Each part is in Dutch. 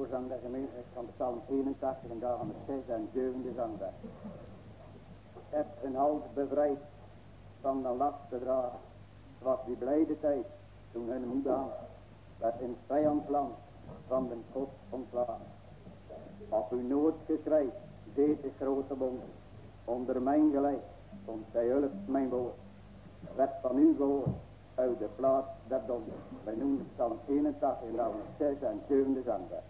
voorzang der gemeente van de Psalm 81 en daarvan het 6 en 7 zangweg. Heb een halt bevrijd van de last te dragen. Het was die blijde tijd toen hun moeder werd in vijandsland van de God ontslagen. Op uw noodgeschrijf deed de grote bond. Onder mijn gelijk komt zij hulp mijn woord. Werd van u gehoord uit de plaats der donder. Wij noemen Psalm 81 en dan 6 en 7 zangweg.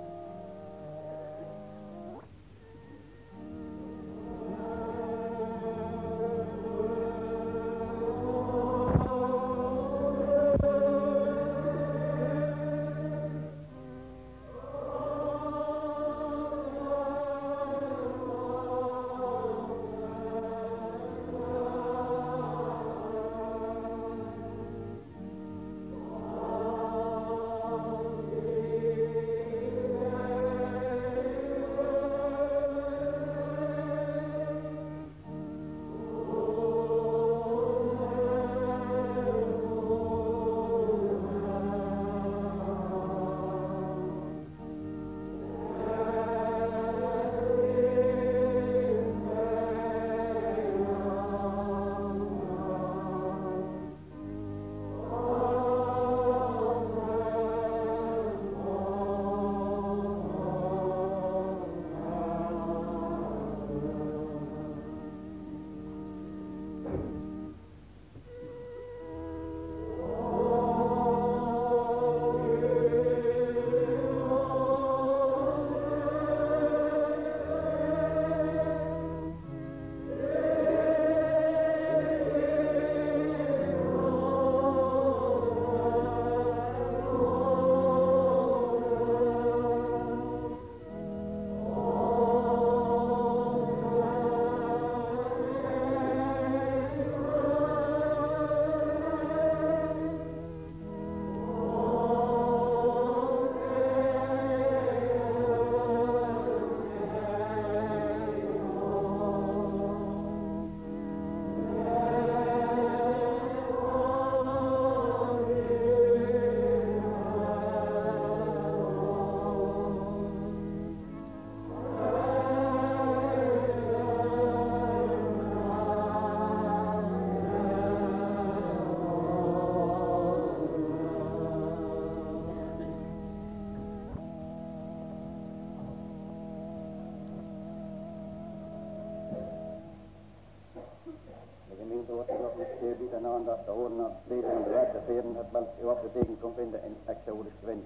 en aandacht te horen het en de wet, de veren, het wel wat betekent kon vinden in Exodus 20.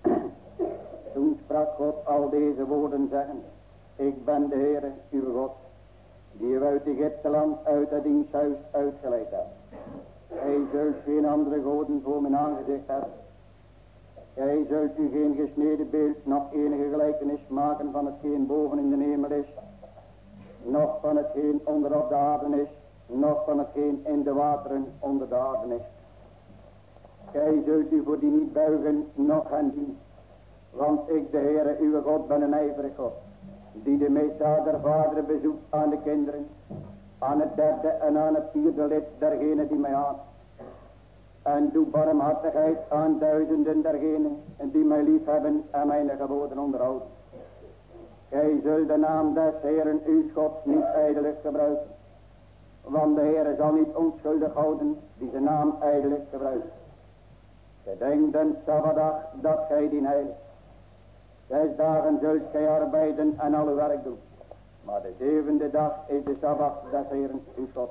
Toen sprak God al deze woorden zeggende, ik ben de Heere, uw God, die u uit Egypte land uit het diensthuis uitgeleid hebt. Gij zult geen andere goden voor mijn aangezicht hebben. Gij zult u geen gesneden beeld, nog enige gelijkenis maken van hetgeen boven in de hemel is, nog van hetgeen onder op de aarde is, nog van hetgeen in de wateren onder de aarde is. Gij zult u voor die niet buigen, nog gaan zien. Want ik, de Heere, uw God, ben een ijverig God, die de misdaad der vaderen bezoekt aan de kinderen, aan het derde en aan het vierde lid dergenen die mij haat. En doe barmhartigheid aan duizenden dergenen die mij lief hebben en mijn geboden onderhouden. Gij zult de naam des Heeren uw Gods niet ijdelig gebruiken. Want de Heer zal niet onschuldig houden die zijn naam ijdelijk gebruikt. Gedenk den Sabbatdag dat gij die heiligt. Zes dagen zult gij arbeiden en alle werk doen. Maar de zevende dag is de Sabbat des Heeren uw God.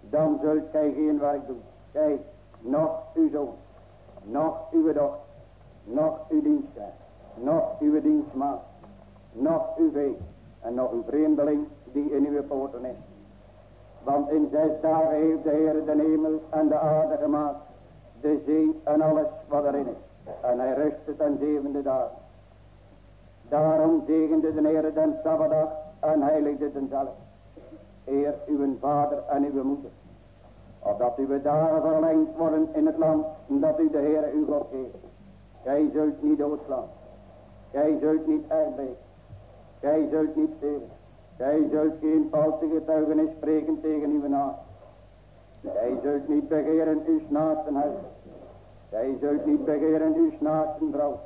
Dan zult gij geen werk doen. Gij, nog uw zoon, nog uw dochter, nog uw dienstknecht, nog uw dienstmaat, nog uw vee en nog uw vreemdeling die in uw poorten is. Want in zes dagen heeft de Heer de hemel en de aarde gemaakt, de zee en alles wat erin is. En hij rustte ten zevende dag. Daarom zegende de Heer den Sabbatdag en heiligde den zelf. Eer uw vader en uw moeder. Opdat uw dagen verlengd worden in het land dat u de Heer uw God geeft. Gij zult niet doodslaan. Gij zult niet uitbreken. Gij zult niet stelen. Gij zult geen valse getuigenis spreken tegen uw naast. Gij zult niet begeren uw naasten huis. Gij zult niet begeren uw naasten vrouw,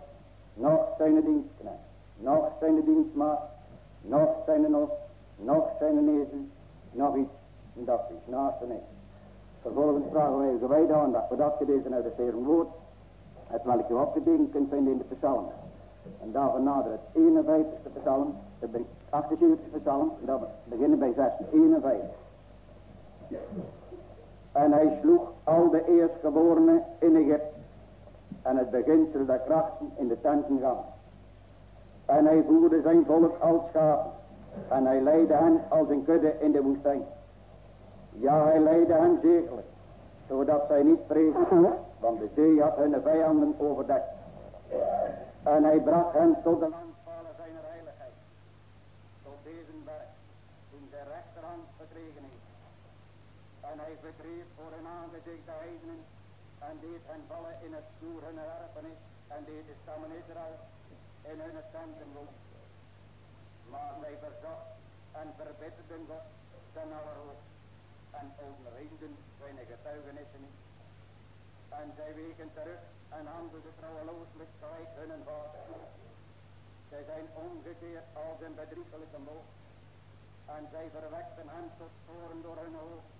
nog zijn dienstknecht, nog zijn dienstmaat, nog zijn os, nog zijn ezel, nog iets dat is naasten is. Vervolgens vragen wij gewijde aandacht voor dat gedeelte uit het Heer woord, het welke u opgetekend kunt vinden in de psalmen. En daarvan nader het 51ste psalm, de 78ste psalm, dat beginnen bij vers 51. En hij sloeg al de eerstgeborenen in Egypte en het beginsel der krachten in de tenten gaan. En hij voerde zijn volk als schapen en hij leidde hen als een kudde in de woestijn. Ja, hij leidde hen zekerlijk, zodat zij niet vreesden, want de zee had hun vijanden overdekt. En hij bracht hen tot de landpalen zijn heiligheid, tot deze berg, toen En hij verdreef voor hun aangezicht de heidenen, en deed hen vallen in het stoer hun erfenis, en deed de stammen Israël in hun tenten wonen. Maar zij verzocht en verbitterden God ten allerhoogste en overreemden zijn getuigenissen. En zij weken terug en handelden trouwelooselijk gelijk hun vader. Zij zijn omgekeerd als een bedriegelijke moog. En zij verwekten hem tot toren door hun hoofd.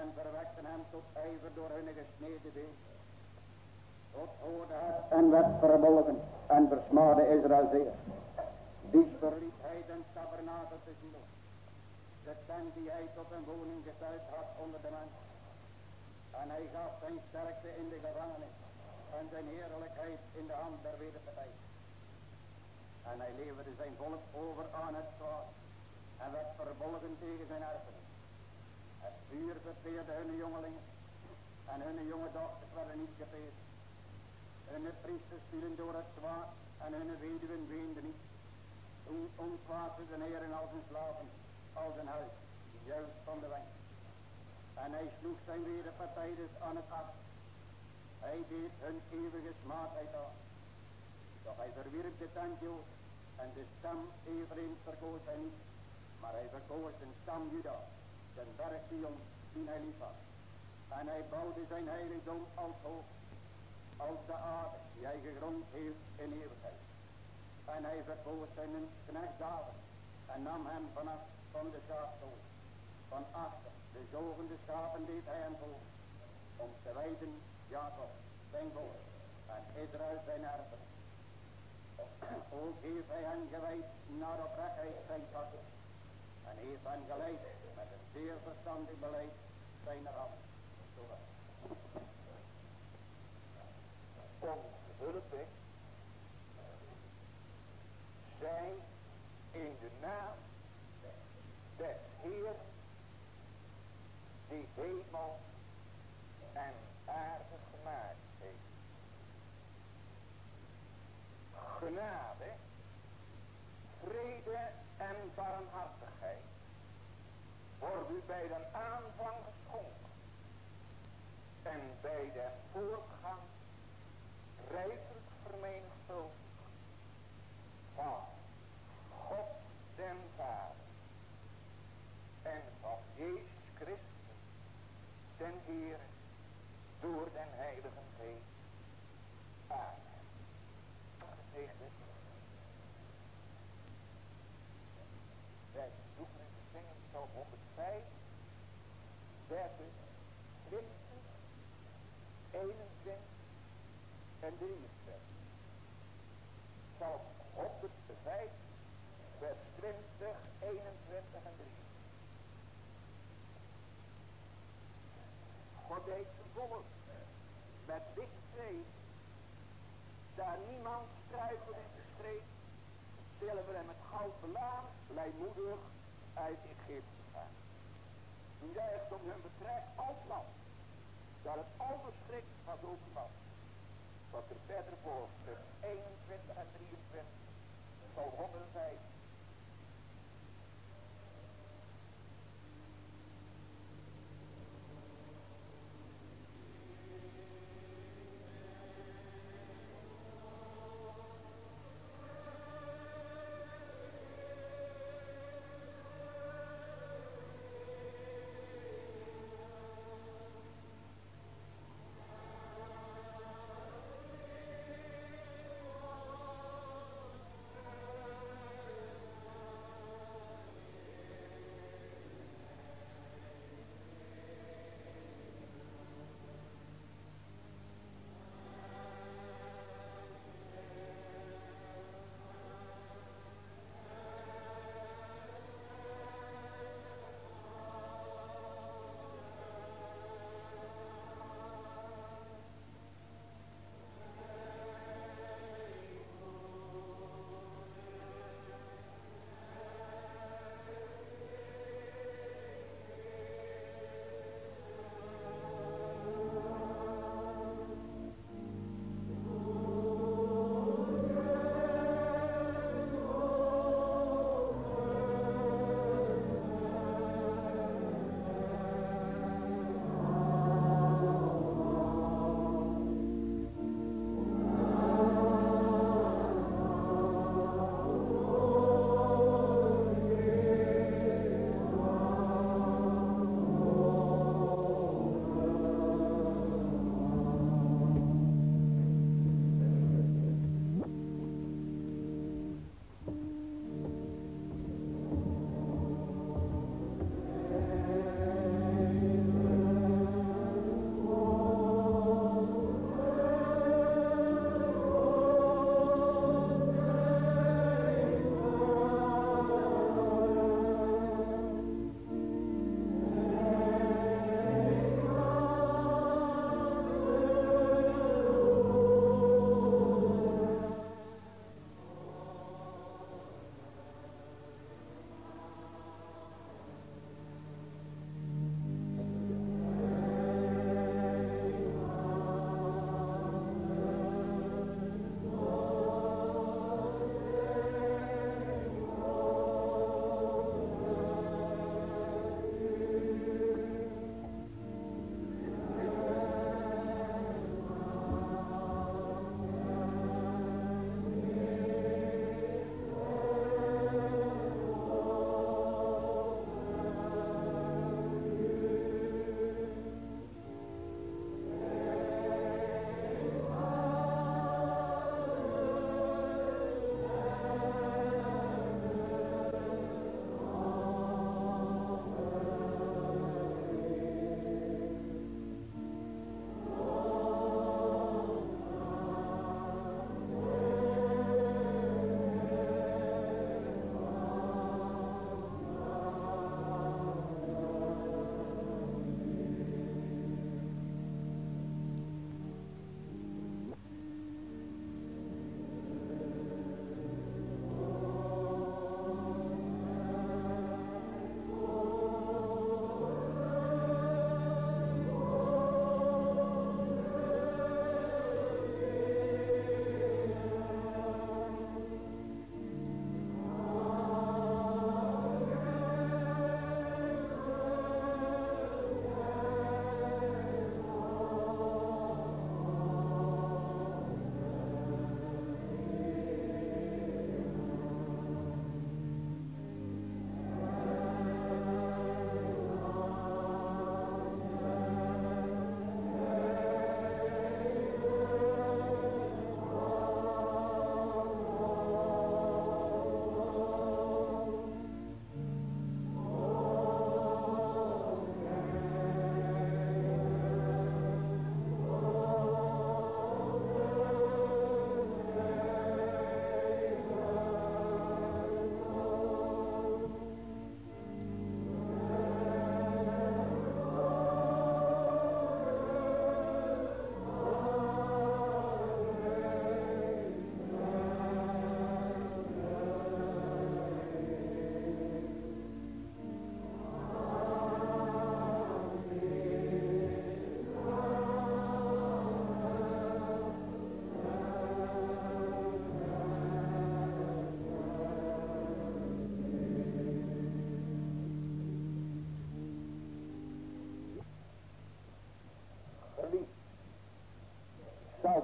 En verwekten hem tot ijver door hun gesneden beeld. God hoorde het en werd verbolgen en versmaadde Israël zeer. Die verliet hij den tabernakel te zien. De tent die hij tot een woning getuigd had onder de mensen. En hij gaf zijn sterkte in de gevangenis en zijn heerlijkheid in de hand der wederpartij. En hij leverde zijn volk over aan het zwaard en werd verbolgen tegen zijn erfenis. Het vuur verteerde hun jongelingen en hun jonge dochters werden niet gepeest. Hun priesters vielen door het zwaard en hun weduwen weenden niet. Toen ontwaakte de heren als een slaven, als een huis, juist van de wijn. En hij sloeg zijn wederpartij dus aan het af. Hij deed hun eeuwige smaadheid aan. Doch hij verwierp de tent en de stam eveneens verkoos hij niet. Maar hij verkoos een stam Juda, zijn berg Sion, die hij lief had. En hij bouwde zijn heiligdom als hoog, als de aarde die hij gegrond heeft in eeuwigheid. En hij verkoos zijn knecht David en nam hem vanaf van de schaapstoot. Van achter de zogende schapen deed hij hem voor, om te wijden Jacob zijn volk en Israël zijn erven. Ook heeft hij hen gewijd naar oprechtheid zijn kast en hen geleid met een zeer verstandig beleid zijn hand. Onze hulp zij in de naam des Heer die hemel en aarde gemaakt heeft. Genade, vrede en barmhartigheid u bij de aanvang geschonken en bij de voortgang rijkelijk vermenigvuldigd van God den Vader. En van Jezus Christus den Heer door den Heilige Geest. Amen. Gezegde. Wij zoeken in te zingen Psalm 105, versen 20, 21 en 23. Psalm 105, vers 20, 21 en 3. God zijn volk met licht vrees. Daar niemand struikelde in de streek, zilver en met goud belaan, blijmoedig uit Egypte Toen juist om hun betrek land, dat het onbeschikt was overman. Wat er verder volgt, 21 en 23, Psalm 105.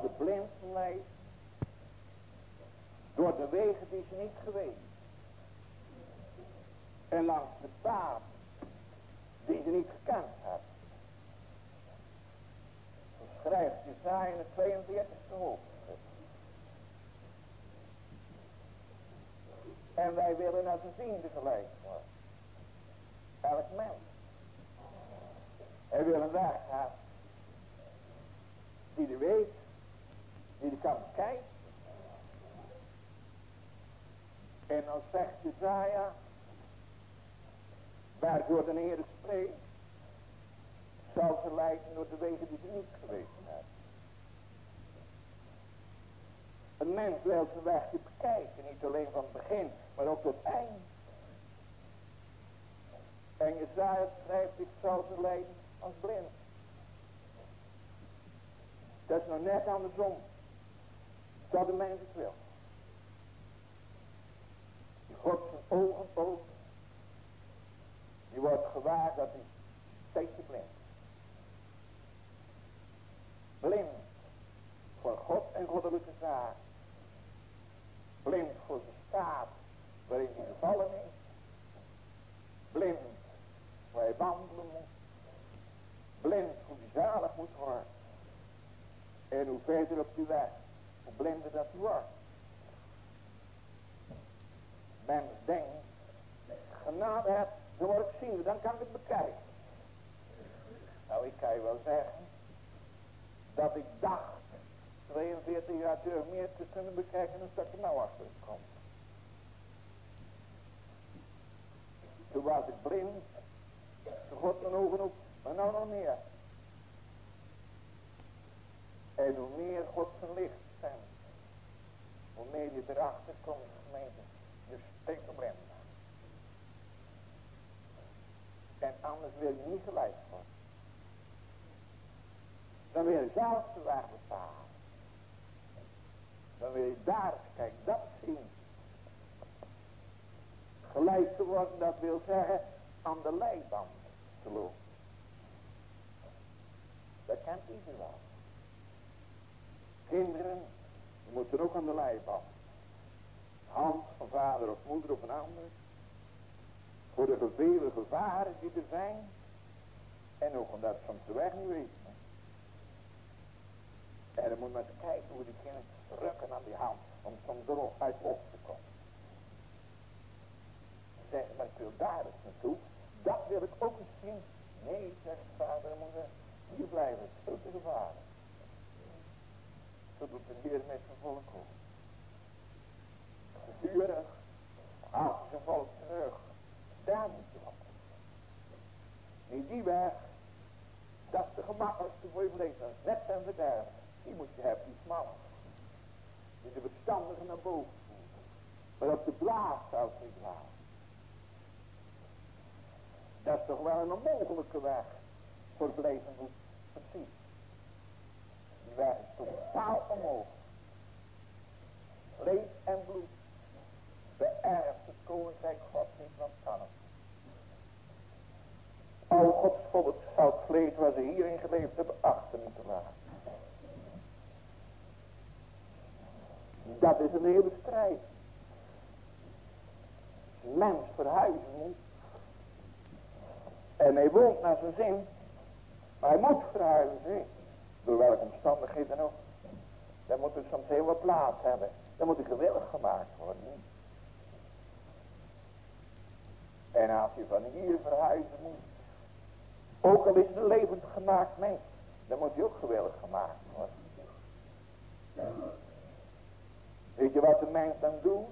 De blind leidt door de wegen die ze niet geweest. En langs de paad die ze niet gekend hebben. Zo schrijft Jezaja in het 42e hoofdstuk. En wij willen naar zijn vrienden gelijk worden. Elk mens. Hij wil een hebben. Die de weet. Die de kijken. En dan zegt Jezaja. Waardoor de Heer spreekt. Zal ze leiden door de wegen die ze niet geweest hebben. Een mens wil zijn weg bekijken. Niet alleen van het begin. Maar ook tot het eind. En Jezaja schrijft. Ik zal ze leiden als blind. Dat is nou net andersom. Dat de mens het wil. Die God zijn ogen opent. Die wordt gewaar dat hij steeds te blind Blind voor God en goddelijke zaken. Blind voor de staat waarin hij gevallen is. Blind waar hij wandelen moet. Blind hoe hij zalig moet worden. En hoe verder op die weg, hoe blinder dat wordt. Mens denkt, genade hebt, dan word ik zien, dan kan ik het bekijken. Nou, ik kan je wel zeggen, dat ik dacht, 42 jaar terug meer te kunnen bekijken dan dat ik nou achter kom. Toen was ik blind, toen God mijn ogen op, maar nou nog meer. En hoe meer God zijn licht meer je erachter komt, gemeente, stikt blind. En anders wil je niet gelijk worden. Dan wil je zelf de weg bepalen. Dan wil je daar, kijk, dat zien. Gelijk te worden, dat wil zeggen aan de leiband te lopen. Dat kent iedereen wel. Kinderen moeten ook aan de leiband. Hand van vader of moeder of een ander. Voor de vele gevaren die er zijn. En ook omdat soms de weg niet weten. En dan moet men eens kijken hoe die kinderen rukken die hand. Om soms er ook uit op te komen. Zeggen, maar ik wil daar eens naartoe. Dat wil ik ook eens zien. Nee, zegt vader en moeder. Hier blijven, veel te gevaren. Zo doet de Heer met zijn volk ook. Gedurig haalt zijn volk terug. Daar moet je op. Niet die weg. Dat is de gemakkelijkste voor je leven. Net zijn verderf. Die moet je hebben, die smalle. Die de verstandigen naar boven voert. Maar op de blaas zou het niet gaan. Dat is toch wel een onmogelijke weg voor het leven goed. Precies. Die weg is totaal onmogelijk. Vlees en bloed beërft het koninkrijk God niet, want kan. Al Gods volk zou het vlees waar ze hierin geleefd hebben achter moeten laten. Dat is een hele strijd. Mens verhuizen moet. En hij woont naar zijn zin. Maar hij moet verhuizen. Door welke omstandigheden ook. Dan moet er soms heel wat plaats hebben. Dan moet hij gewillig gemaakt worden. En als je van hier verhuizen moet. Ook al is het levend gemaakt mens. Dan moet hij ook gewillig gemaakt worden. Weet je wat de mens dan doet?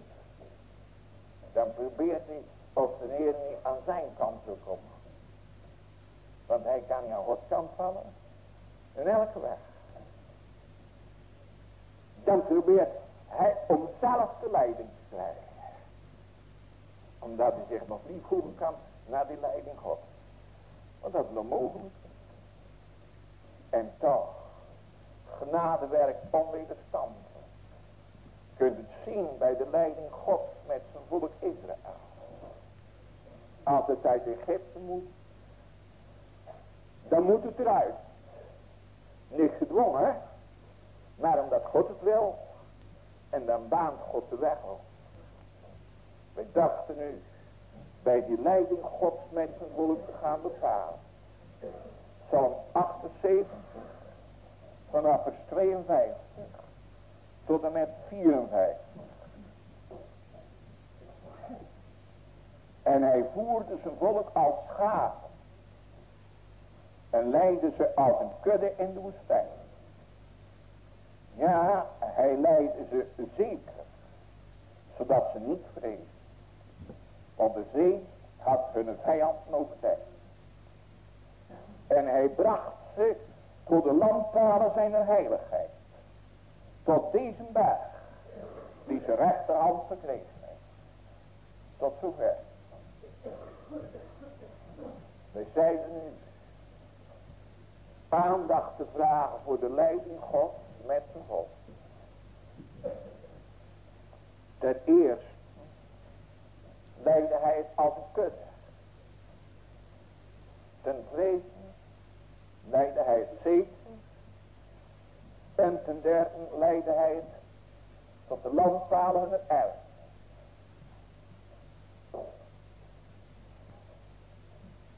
Dan probeert hij of de Heer niet aan zijn kant te komen. Want hij kan niet aan kant vallen. In elke weg. Dan probeert hij om zelf de leiding te krijgen. Omdat hij zich nog niet voelen kan naar die leiding God. Want dat is onmogelijk. En toch, genade werkt onwederstandig. Kunt het zien bij de leiding God met zijn volk Israël. Als het uit Egypte moet, dan moet het eruit. Niet gedwongen, Maar omdat God het wil. En dan baant God de weg op. Wij dachten nu bij die leiding Gods met zijn volk te gaan bepalen. Psalm 78 vanaf vers 52 tot en met 54. En hij voerde zijn volk als schapen. En leidde ze als een kudde in de woestijn. Ja, hij leidde ze zeker. Zodat ze niet vreesden. Want de zee had hun vijanden overtuigd. En hij bracht ze tot de landpalen zijn heiligheid. Tot deze berg. Die zijn rechterhand verkregen heeft. Tot zover. Wij zeiden nu aandacht te vragen voor de leiding God met zijn volk. Ten eerste leidde hij het als een kudde. Ten tweede leidde hij het. En ten derde leidde hij tot de landpalen en het erf.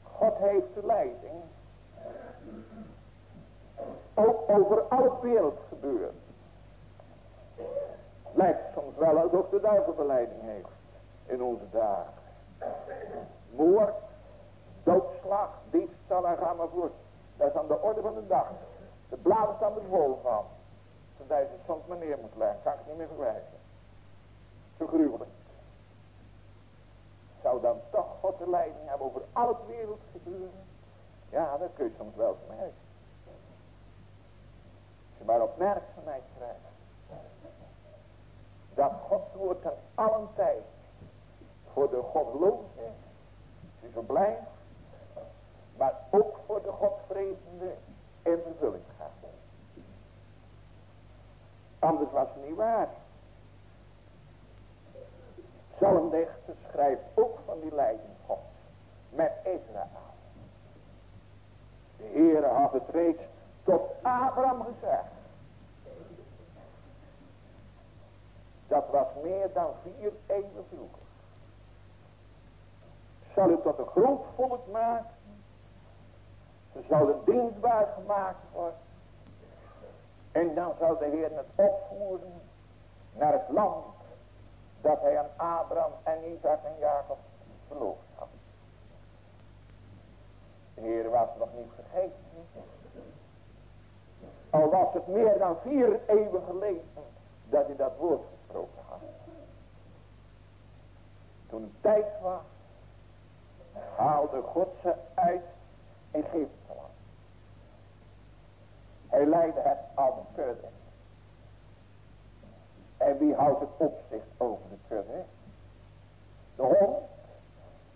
God heeft de leiding. Ook over al het wereld gebeurt. Lijkt soms wel alsof de duivel de leiding heeft. In onze dagen. Moord, doodslag, diefstal en ga maar voort. Dat is aan de orde van de dag. De bladen staan er vol van. Zodat je soms maar neer moet leggen. Kan ik niet meer vergelijken. Zo gruwelijk zou dan toch God de leiding hebben over al het wereld gebeuren? Ja, dat kun je soms wel merken. Maar opmerkzaamheid krijgt. Dat Gods woord ten allen tijd voor de godloze die verblijft, maar ook voor de godvrezende in vervulling gaat. Anders was het niet waar. Psalmdichter schrijft ook van die leiding God met Israël. De Heere had het reeds tot Abraham gezegd. Dat was meer dan vier eeuwen vroeger. Zal u tot een groot volk maken. Ze zouden dienstbaar gemaakt worden. En dan zal de Heer het opvoeren naar het land dat hij aan Abraham en Isaac en Jacob verloofd had. De Heer was nog niet vergeten. Al was het meer dan vier eeuwen geleden dat hij dat woord gesproken had. Toen het tijd was, haalde God ze uit Egypte. Hij leidde het als een kudde. En wie houdt het opzicht over de kudde? De hond?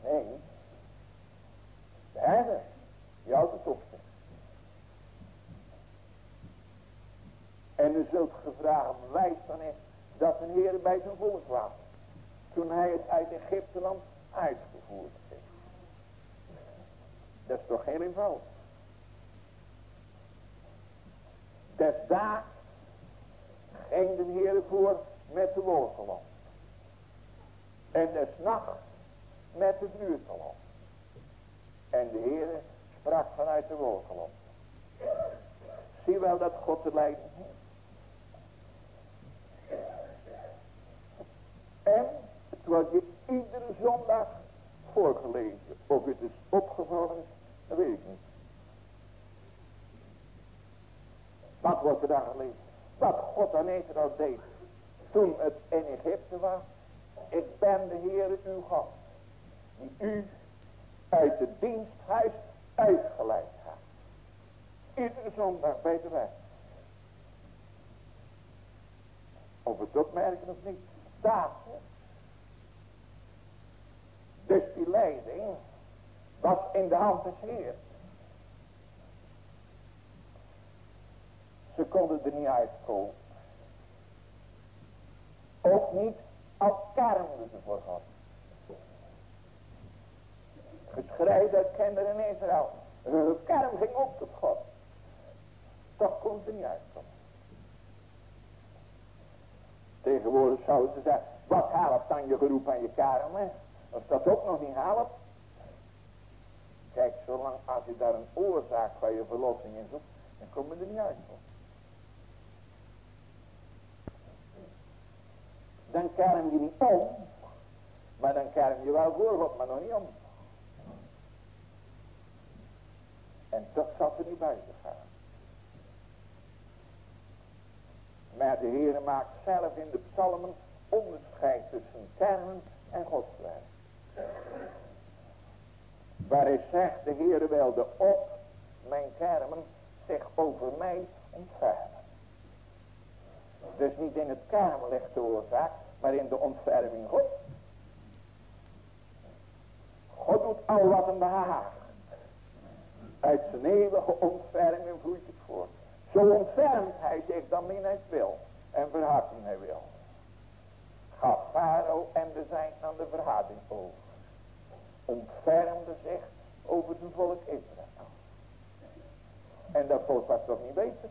Nee. De herder. Die houdt het opzicht. En u zult gevraagd, wijs dan is dat een Heer bij zijn volk was. Toen hij het uit Egypteland uitgevoerd heeft. Dat is toch heel eenvoudig. Ging de Heer voor met de wolkenlamp. En des nachts met de vuurtalon. En de Heer sprak vanuit de wolkenlamp. Zie wel dat God de leiding heeft. En het wordt je iedere zondag voorgelezen. Of het is opgevallen dat weet ik niet. Wat wordt er dan gelezen? Wat God aan Israël deed. Toen het in Egypte was. Ik ben de Heer uw God. Die u uit het diensthuis uitgeleid heeft. Iedere zondag bij de weg. Of het opmerken of niet. Staat Dus die leiding was in de hand des Heer. Ze konden er niet uitkomen. Ook niet als kermden ze voor God. Dat kinderen in Israël. Hun kerm ging op tot God. Toch kon ze niet uitkomen. Tegenwoordig zouden ze zeggen, wat helpt dan je geroep aan je kermen? Als dat ook nog niet helpt. Kijk, zolang als je daar een oorzaak van je verlossing in zoekt, dan kom je er niet uit. Dan kerm je niet om, maar dan kerm je wel voor God, maar nog niet om. En toch zal er niet buiten gaan. Maar de Heer maakt zelf in de psalmen onderscheid tussen kermen en godswerk. Waar hij zegt, de Heer wilde op mijn kermen zich over mij ontfermen. Dus niet in het kermen ligt de oorzaak, maar in de ontferming God. God doet al wat hem behaagt. Uit zijn eeuwige ontferming vloeit het voort. Zo ontfermt hij zich dan min hij wil. En verharding hij wil. Gaf Farao en de zijn aan de verharding over. Ontfermde zich over het volk Israël. En dat volk was toch niet beter.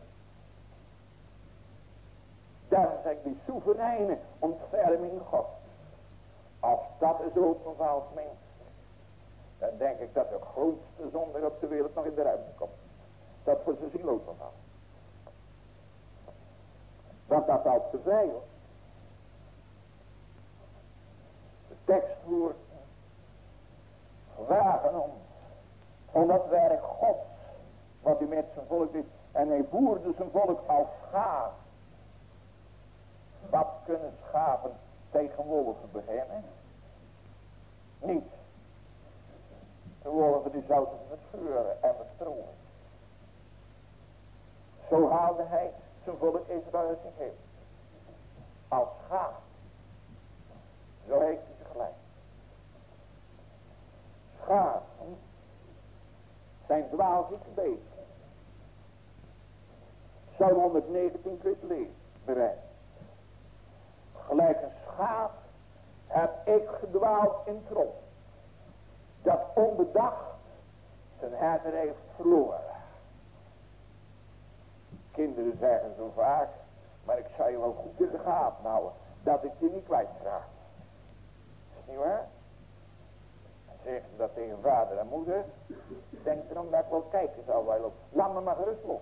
Zeg ik die soevereine ontferming God. Als dat is openvalt als mens. Dan denk ik dat de grootste zonde op de wereld nog in de ruimte komt. Dat voor zijn ziel openvalt. Want dat valt te hoor. De tekst voert vragen om. Om dat werk Gods. Wat hij met zijn volk deed. En hij voerde zijn volk als schaap. Wat kunnen schapen tegen wolven beginnen? Niet. De wolven die zouden vuren en met strooien. Zo haalde hij zijn volk Israël uit heen. Als schaap. Zo heeft hij ze gelijk. Schapen zijn beesten. Psalm 119 kun je bereid. Gelijk een schaap heb ik gedwaald in trom. Dat onbedacht zijn herder heeft verloren. Kinderen zeggen zo vaak, maar ik zou je wel goed in de gaten houden, dat ik je niet kwijtraak. Is niet waar? Dat tegen vader en moeder, denk erom dat ik wel kijken zou wel Laat me maar gerust los.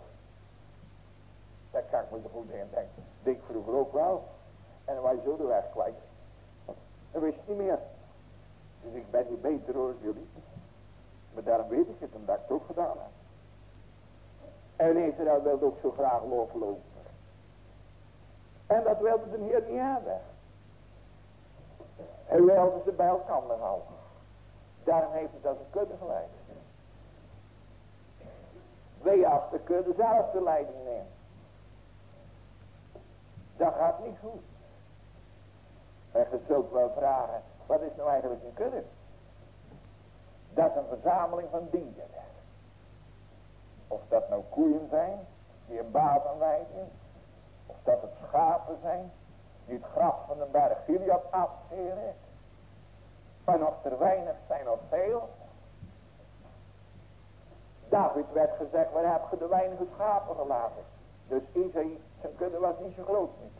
Dat kan ik me zo goed in denken. Denk vroeger ook wel. En dan was je zo de weg kwijt. Dat wist je niet meer. Dus ik ben niet beter hoor jullie. Maar daarom weet ik het, omdat ik het ook gedaan heb. En Israël wilde ook zo graag lopen. En dat wilde de Heer niet hebben. Hij wilde ze bij elkaar houden. Daarom heeft het als een kudde geleid. Wee als de kudde zelf de leiding neemt. Dat gaat niet goed. En je zult wel vragen, wat is nou eigenlijk een kudde? Dat is een verzameling van dieren. Of dat nou koeien zijn, die een baat aanwijzen. Of dat het schapen zijn, die het gras van de berg Gilead afscheren. Of er weinig zijn of veel. David werd gezegd, waar heb je de weinige schapen gelaten? Dus Isaïe, zijn kudde was niet zo groot niet.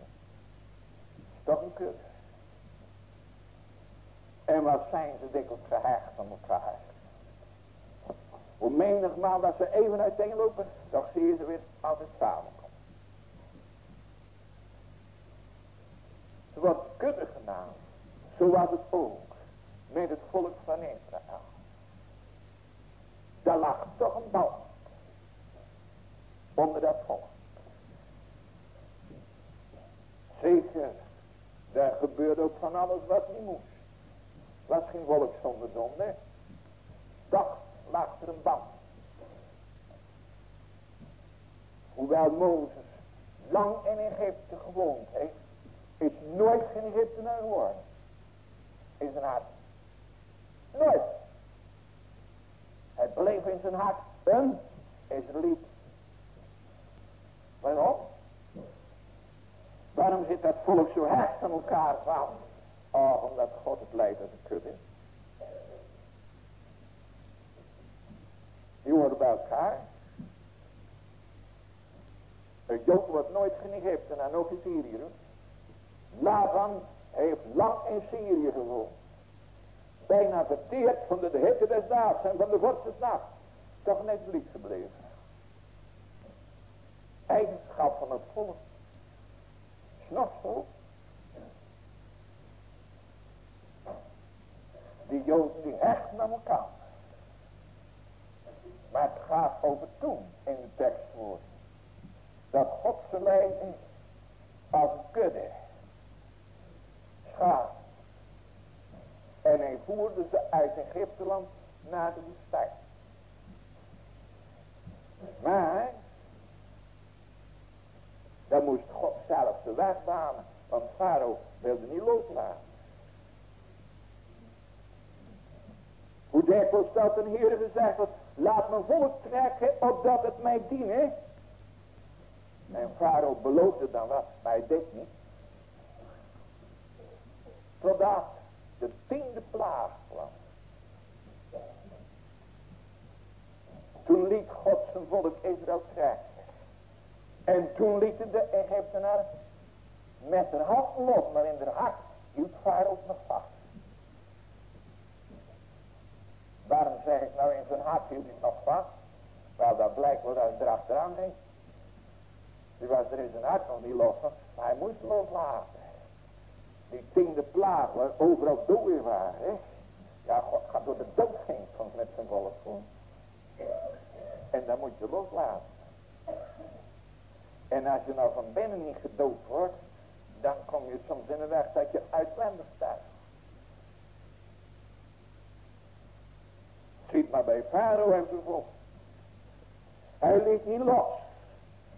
Toch een kudde. En wat zijn ze dikwijls gehecht aan elkaar. Hoe menigmaal dat ze even uiteenlopen, toch zie je ze weer als het samenkomt. Ze wordt kudde genaamd. Zo was het ook met het volk van Israël. Daar lag toch een bal onder dat volk. Zeker, daar gebeurde ook van alles wat niet moest. Was geen volk zonder zonde. Toch lag er een band. Hoewel Mozes lang in Egypte gewoond heeft, is nooit geen Egyptenaar geworden. In zijn hart. Nooit. Hij bleef in zijn hart een Israëliet. Waarom? Waarom zit dat volk zo hecht aan elkaar van? Oh, omdat God het leidt als een kudde. Die horen bij elkaar. Een Jood wordt nooit geen Egyptenaar, ook in Syrië. Laban heeft lang in Syrië gewoond. Bijna verteerd van de hitte des daags en van de vorst des nachts. Toch net lief gebleven. Eigenschap van het volk. Is. Die Joden die hecht naar elkaar. Maar het gaat over toen in de tekstwoord. Dat God ze leidde als een kudde. Schaap. En hij voerde ze uit Egypteland naar de woestijn. Maar, dan moest God zelf de weg banen. Want Farao wilde niet loslaten. Hoe dikwijls dat een Heer gezegd had, laat mijn volk trekken opdat het mij dienen. En Farao beloofde dan wat, maar hij deed niet. Totdat de tiende plaag kwam. Toen liet God zijn volk Israël trekken. En toen lieten de Egyptenaren met haar hand los, maar in haar hart hield Farao nog vast. Waarom zeg ik nou in zijn hart hield hij nog vast? Wel, dat blijkt wel dat hij erachteraan ging. Die was er in zijn hart nog niet los maar hij moest loslaten. Die tiende plaag waar overal doden waren. Hè? Ja, God gaat door de dood heen soms met zijn volk. En dan moet je loslaten. En als je nou van binnen niet gedood wordt, dan kom je soms in de weg dat je uitwendig staat. Ziet maar bij Farao en zijn volk. Hij liet niet los.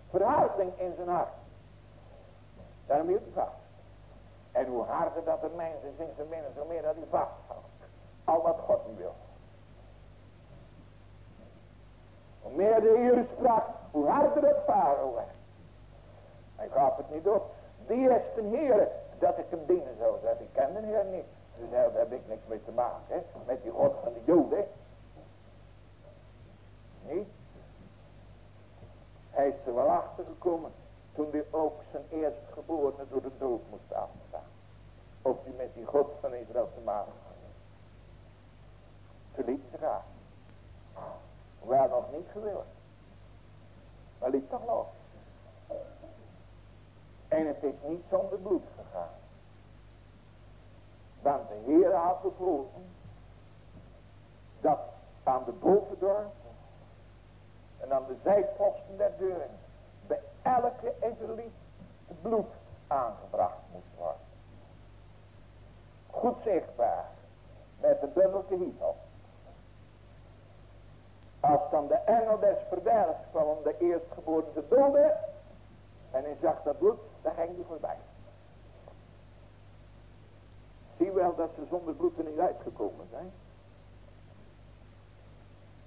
Verhouding in zijn hart. Daarom hield hij vast. En hoe harder dat de mens is in zijn binnen, zo meer dat hij vasthoudt. Al wat God wil. Hoe meer de Heer sprak, hoe harder het Farao werd. Hij gaf het niet op. Die is de Heer dat ik hem dienen zou. Dat ik ken de Heer niet. Dus daar heb ik niks mee te maken. Hè? Met die God van de Joden. Niet? Hij is er wel achter gekomen toen hij ook zijn eerstgeborene door de dood moest afstaan. Of hij met die God van Israël te maken. Ze liet ze gaan. Wel nog niet gewild. Maar liet toch los. En het is niet zonder bloed gegaan. Want de Heer had bevolen dat aan de bovendorp en aan de zijposten der deuren bij elke Israëliet bloed aangebracht moest worden. Goed zichtbaar met de bundelke hiel. Als dan de engel des verderfs kwam de eerstgeboren te doden en hij zag dat bloed, dan ging hij voorbij. Zie wel dat ze zonder bloed er niet uitgekomen zijn.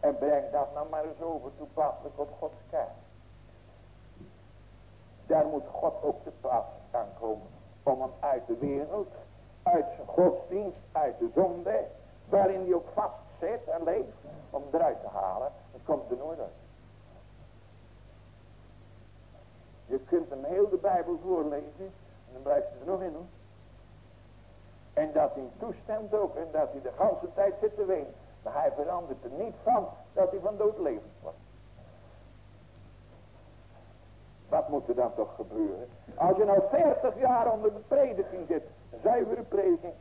En breng dat nou maar eens over toepasselijk op Gods kerk. Daar moet God ook te pas aankomen. Om hem uit de wereld, uit zijn godsdienst, uit de zonde, waarin hij ook vast zit en leeft, om eruit te halen. Dat komt er nooit uit. Je kunt hem heel de Bijbel voorlezen en dan blijft hij er nog in hoor. En dat hij toestemt ook en dat hij de hele tijd zit te wenen. Maar hij verandert er niet van dat hij van dood levend wordt. Wat moet er dan toch gebeuren? Als je nou 40 jaar onder de prediking zit, zuivere prediking,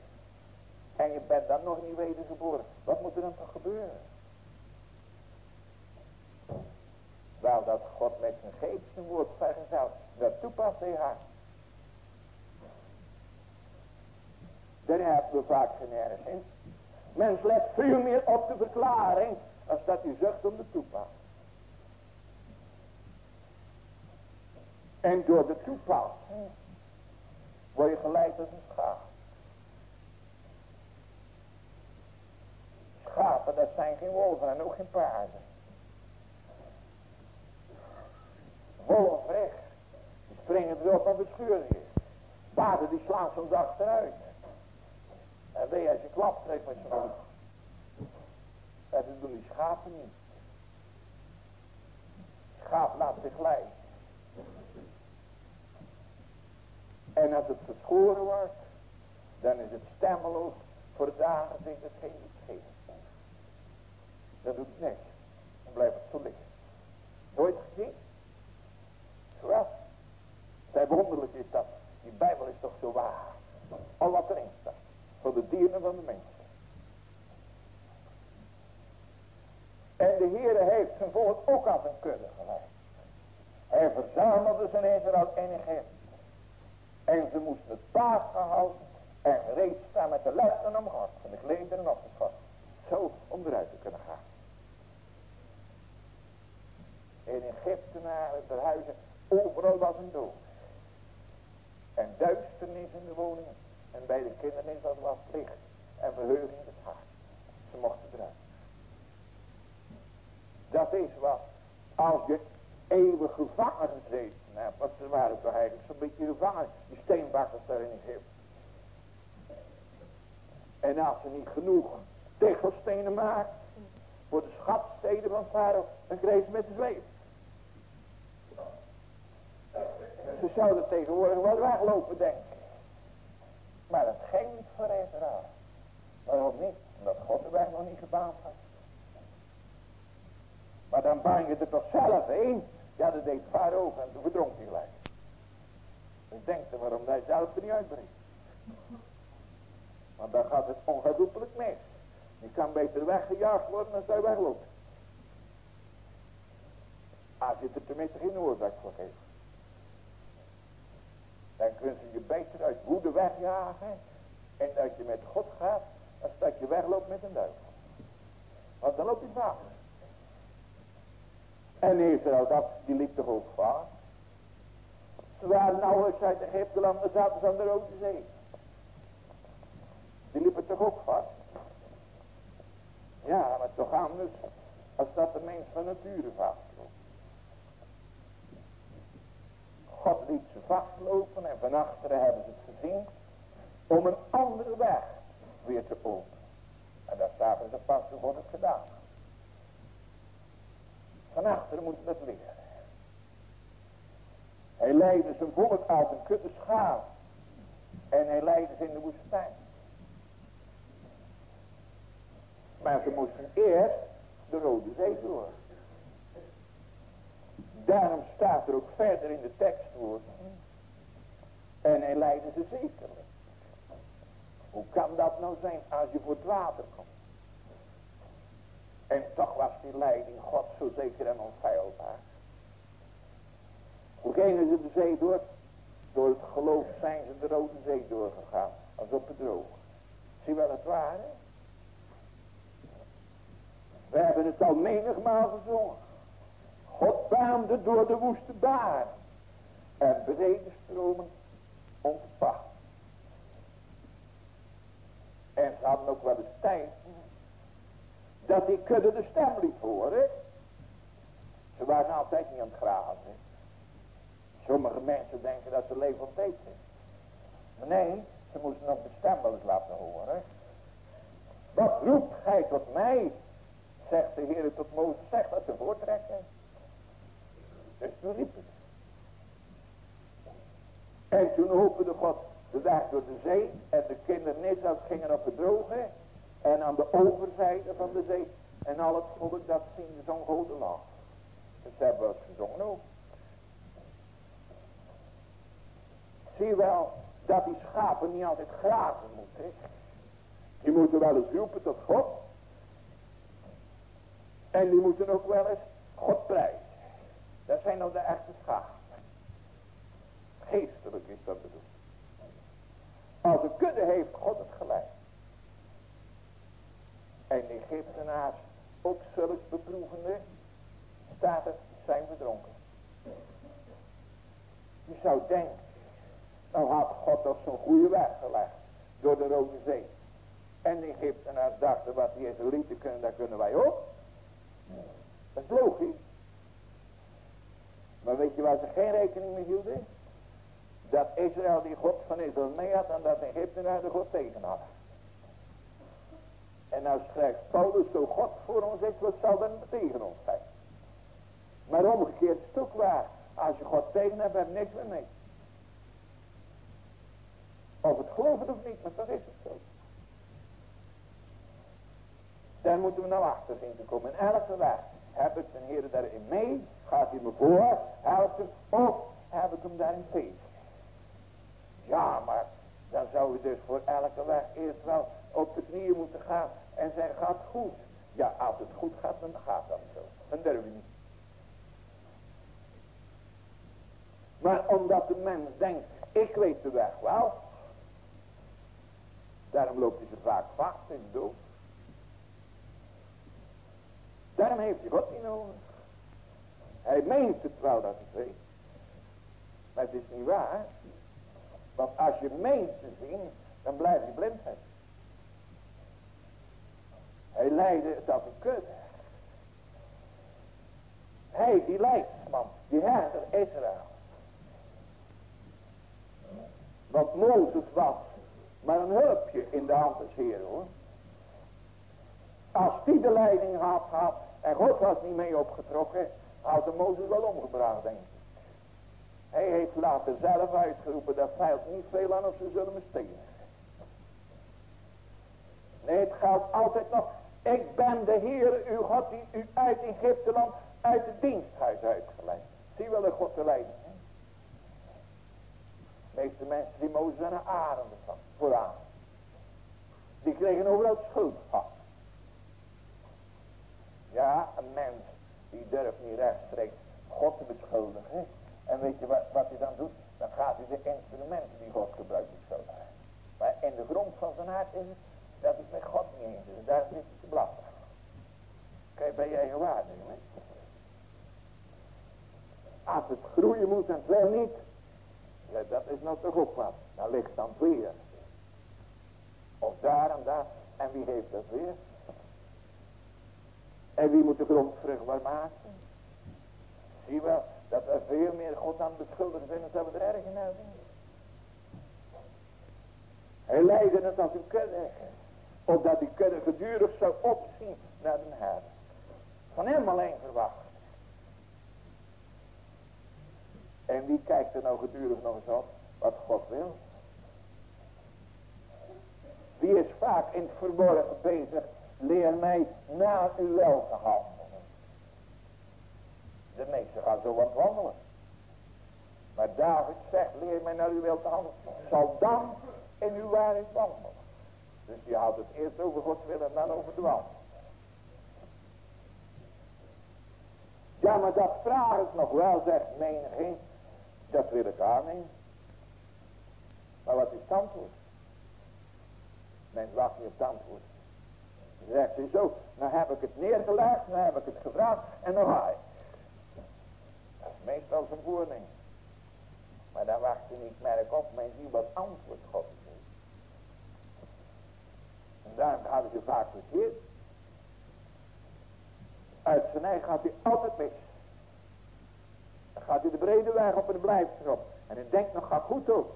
en je bent dan nog niet wedergeboren, wat moet er dan toch gebeuren? Wel dat God met zijn geest zijn woord vergezeld, dat toepast in haar. Daar hebben we vaak geen erg in. Mens let veel meer op de verklaring als dat u zucht om de toepassing. En door de toepassing word je geleid als een schaap. Schapen, dat zijn geen wolven en ook geen paarden. Wolven recht. Die springen erop en bescheuren je. Paarden die slaan soms achteruit. En weet je, als je klap trekt met je hoofd. Dat doen die schapen niet. Schaap laat zich leiden. En als het geschoren wordt, dan is het stemmeloos voor het aangezicht hetgeen niet geeft. Dat doet niks. Dan blijft het zo liggen. Nooit gezien? Zoals? Zij wonderlijk is dat. Die Bijbel is toch zo waar. Al wat erin staat. Voor de dieren van de mensen. En de Heere heeft zijn volk ook aan zijn kudde geleid. Hij verzamelde zijn Israël in Egypte. En ze moesten het paard gehouden en gereed staan met de lessen om God. Van de klederen op de God. Zo om eruit te kunnen gaan. In Egypte naar het huizen. Overal was een dood. En duisternis in de woningen. En bij de kinderen is dat was licht. En verheuging het hart. Ze mochten eruit. Dat is wat. Als je eeuwig gevangen gezeten hebt. Want ze waren toch eigenlijk zo'n beetje gevangen. Die steenbakkers daar in Egypte. En als ze niet genoeg tegelstenen maakt. Voor de schatsteden van Farao. Dan kreeg ze met de zweep. Ze zouden tegenwoordig wel weglopen denken. Maar dat ging niet voor Israël. Waarom niet? Omdat God de weg nog niet gebaand had. Maar dan bang je er toch zelf heen. Ja, dat deed Farao en toen verdronk hij gelijk. Ik denk er waarom hij zelf er niet uitbrengt. Want dan gaat het onherroepelijk mis. Je kan beter weggejaagd worden dan zij wegloopt. Als je er tenminste geen oorzaak voor geeft. Dan kunnen ze je beter uit woede wegjagen. En dat je met God gaat. Als dat je wegloopt met een duivel. Want dan loopt hij vast. En Israël, dat, die liep toch ook vast. Ze waren nauwelijks uit Egypte dan zaten ze aan de Rode Zee. Die liepen toch ook vast. Ja, maar toch anders als dat de mens van nature vastloopt. God liet ze vastlopen en van achteren hebben ze het gezien om een andere weg weer te openen. En dat zagen ze pas het gedaan Van achteren moeten het leren. Hij leidde zijn volk uit een kutte schaap. En hij leidde ze in de woestijn. Maar ze moesten eerst de Rode Zee door. Daarom staat er ook verder in de tekstwoord. En hij leidde ze zekerlijk. Hoe kan dat nou zijn als je voor het water komt? En toch was die leiding God zo zeker en onfeilbaar. Hoe gingen ze de zee door? Door het geloof zijn ze de Rode Zee doorgegaan. Als op het droog. Zie wel het ware? We hebben het al menigmaal gezongen. God baande door de woeste baan. En brede stromen ontpakt. En ze hadden ook wel eens tijd. Dat die kudde de stem liet horen. Ze waren altijd niet aan het grazen. Sommige mensen denken dat ze leven op zijn. Maar nee, ze moesten nog de stem wel eens laten horen. Wat roept gij tot mij? Zegt de Heer tot Mozes, zeg dat ze voortrekken. Dus toen riep het. En toen opende God de weg door de zee. En de kinderen Israël gingen op het droge. En aan de overzijde van de zee. En al het volk dat zien zo'n grote land. Dus ze hebben we gezongen ook. Zie wel dat die schapen niet altijd grazen moeten. Die moeten wel eens roepen tot God. En die moeten ook wel eens God prijzen. Dat zijn nou de echte schapen. Geestelijk is dat bedoeld. Als een kudde heeft God het gelijk. En de Egyptenaars, ook zulks beproevende, staat het, zijn verdronken. Je zou denken, nou had God toch zo'n goede weg gelegd door de Rode Zee. En de Egyptenaars dachten, wat die Israëlieten kunnen, dat kunnen wij ook. Dat is logisch. Maar weet je waar ze geen rekening mee hielden? Dat Israël die God van Israël mee had en dat Egyptenaar de God tegen had. En nou schrijft Paulus, zo God voor ons is, wat zal dan tegen ons zijn? Maar omgekeerd ook waar. Als je God tegen hebt, heb je niks meer mee. Of het geloven of niet, maar toch is het zo. Daar moeten we nou achter zien te komen. En elke weg heb ik zijn Heer daarin mee, gaat hij me voor, hem, of heb ik hem daarin tegen. Ja, maar dan zou je dus voor elke weg eerst wel op de knieën moeten gaan en zeggen, gaat goed. Ja, als het goed gaat, dan gaat dat zo. Dan durf je niet. Maar omdat de mens denkt, ik weet de weg wel. Daarom loopt hij zo vaak vast in de dood. Daarom heeft hij God niet nodig. Hij meent het wel dat het weet. Maar het is niet waar. Want als je meent te zien, dan blijf je blind zijn. Hij leidde het als een kudde. Hij, die leidsman, die herder Israël. Want Mozes was maar een hulpje in de hand des Heer hoor. Als die de leiding had gehad en God was niet mee opgetrokken, had de Mozes wel omgebracht denk ik. Hij heeft later zelf uitgeroepen, dat veilt niet veel aan of ze zullen me. Nee, het geldt altijd nog. Ik ben de Heer, uw God, die u uit Egypte land, uit het diensthuis uitgeleid. Zie wel de God te leiden. De meeste mensen die Mozes en arenden van, vooraan. Die kregen overal schuld van. Ja, een mens die durft niet rechtstreeks God te beschuldigen. En weet je wat, wat hij dan doet? Dan gaat hij de instrumenten die God gebruikt beschuldigen. Maar in de grond van zijn hart is het dat het met God niet eens is. Daar zit blaffen. Kijk bij je eigen waarde. Als het groeien moet en wel niet. Ja, dat is nou toch ook wat. Dan ligt dan weer. Of daar en daar. En wie heeft dat weer? En wie moet de grond vruchtbaar maken? Zie wel dat er veel meer God aan beschuldigd zijn dan we er erg in hebben. Hij leidde het als een kudde. Opdat die kudde gedurig zou opzien naar de herder. Van hem alleen verwacht. En wie kijkt er nou gedurig nog eens op wat God wil? Wie is vaak in het verborgen bezig Leer mij naar uw wel te handelen. De meesten gaan zo wat wandelen. Maar David zegt, leer mij naar uw wil te handelen. Zal dan in uw waarheid wandelen. Dus die houdt het eerst over Gods wil en dan over de wandel. Ja, maar dat vraag ik nog wel, zegt menigeen. Dat wil ik aannemen. Maar wat is het antwoord? Men wacht niet op het antwoord. Zegt hij zo, nou heb ik het neergelegd, nou heb ik het gevraagd en dan ga ik. Dat is meestal zijn voornemen. Maar dan wacht hij niet merk op, men ziet wat antwoord God daarom hij zo vaak verkeerd. Uit zijn eigen gaat hij altijd mis. Dan gaat hij de brede weg op en blijft erop. En hij denkt nog, gaat goed ook.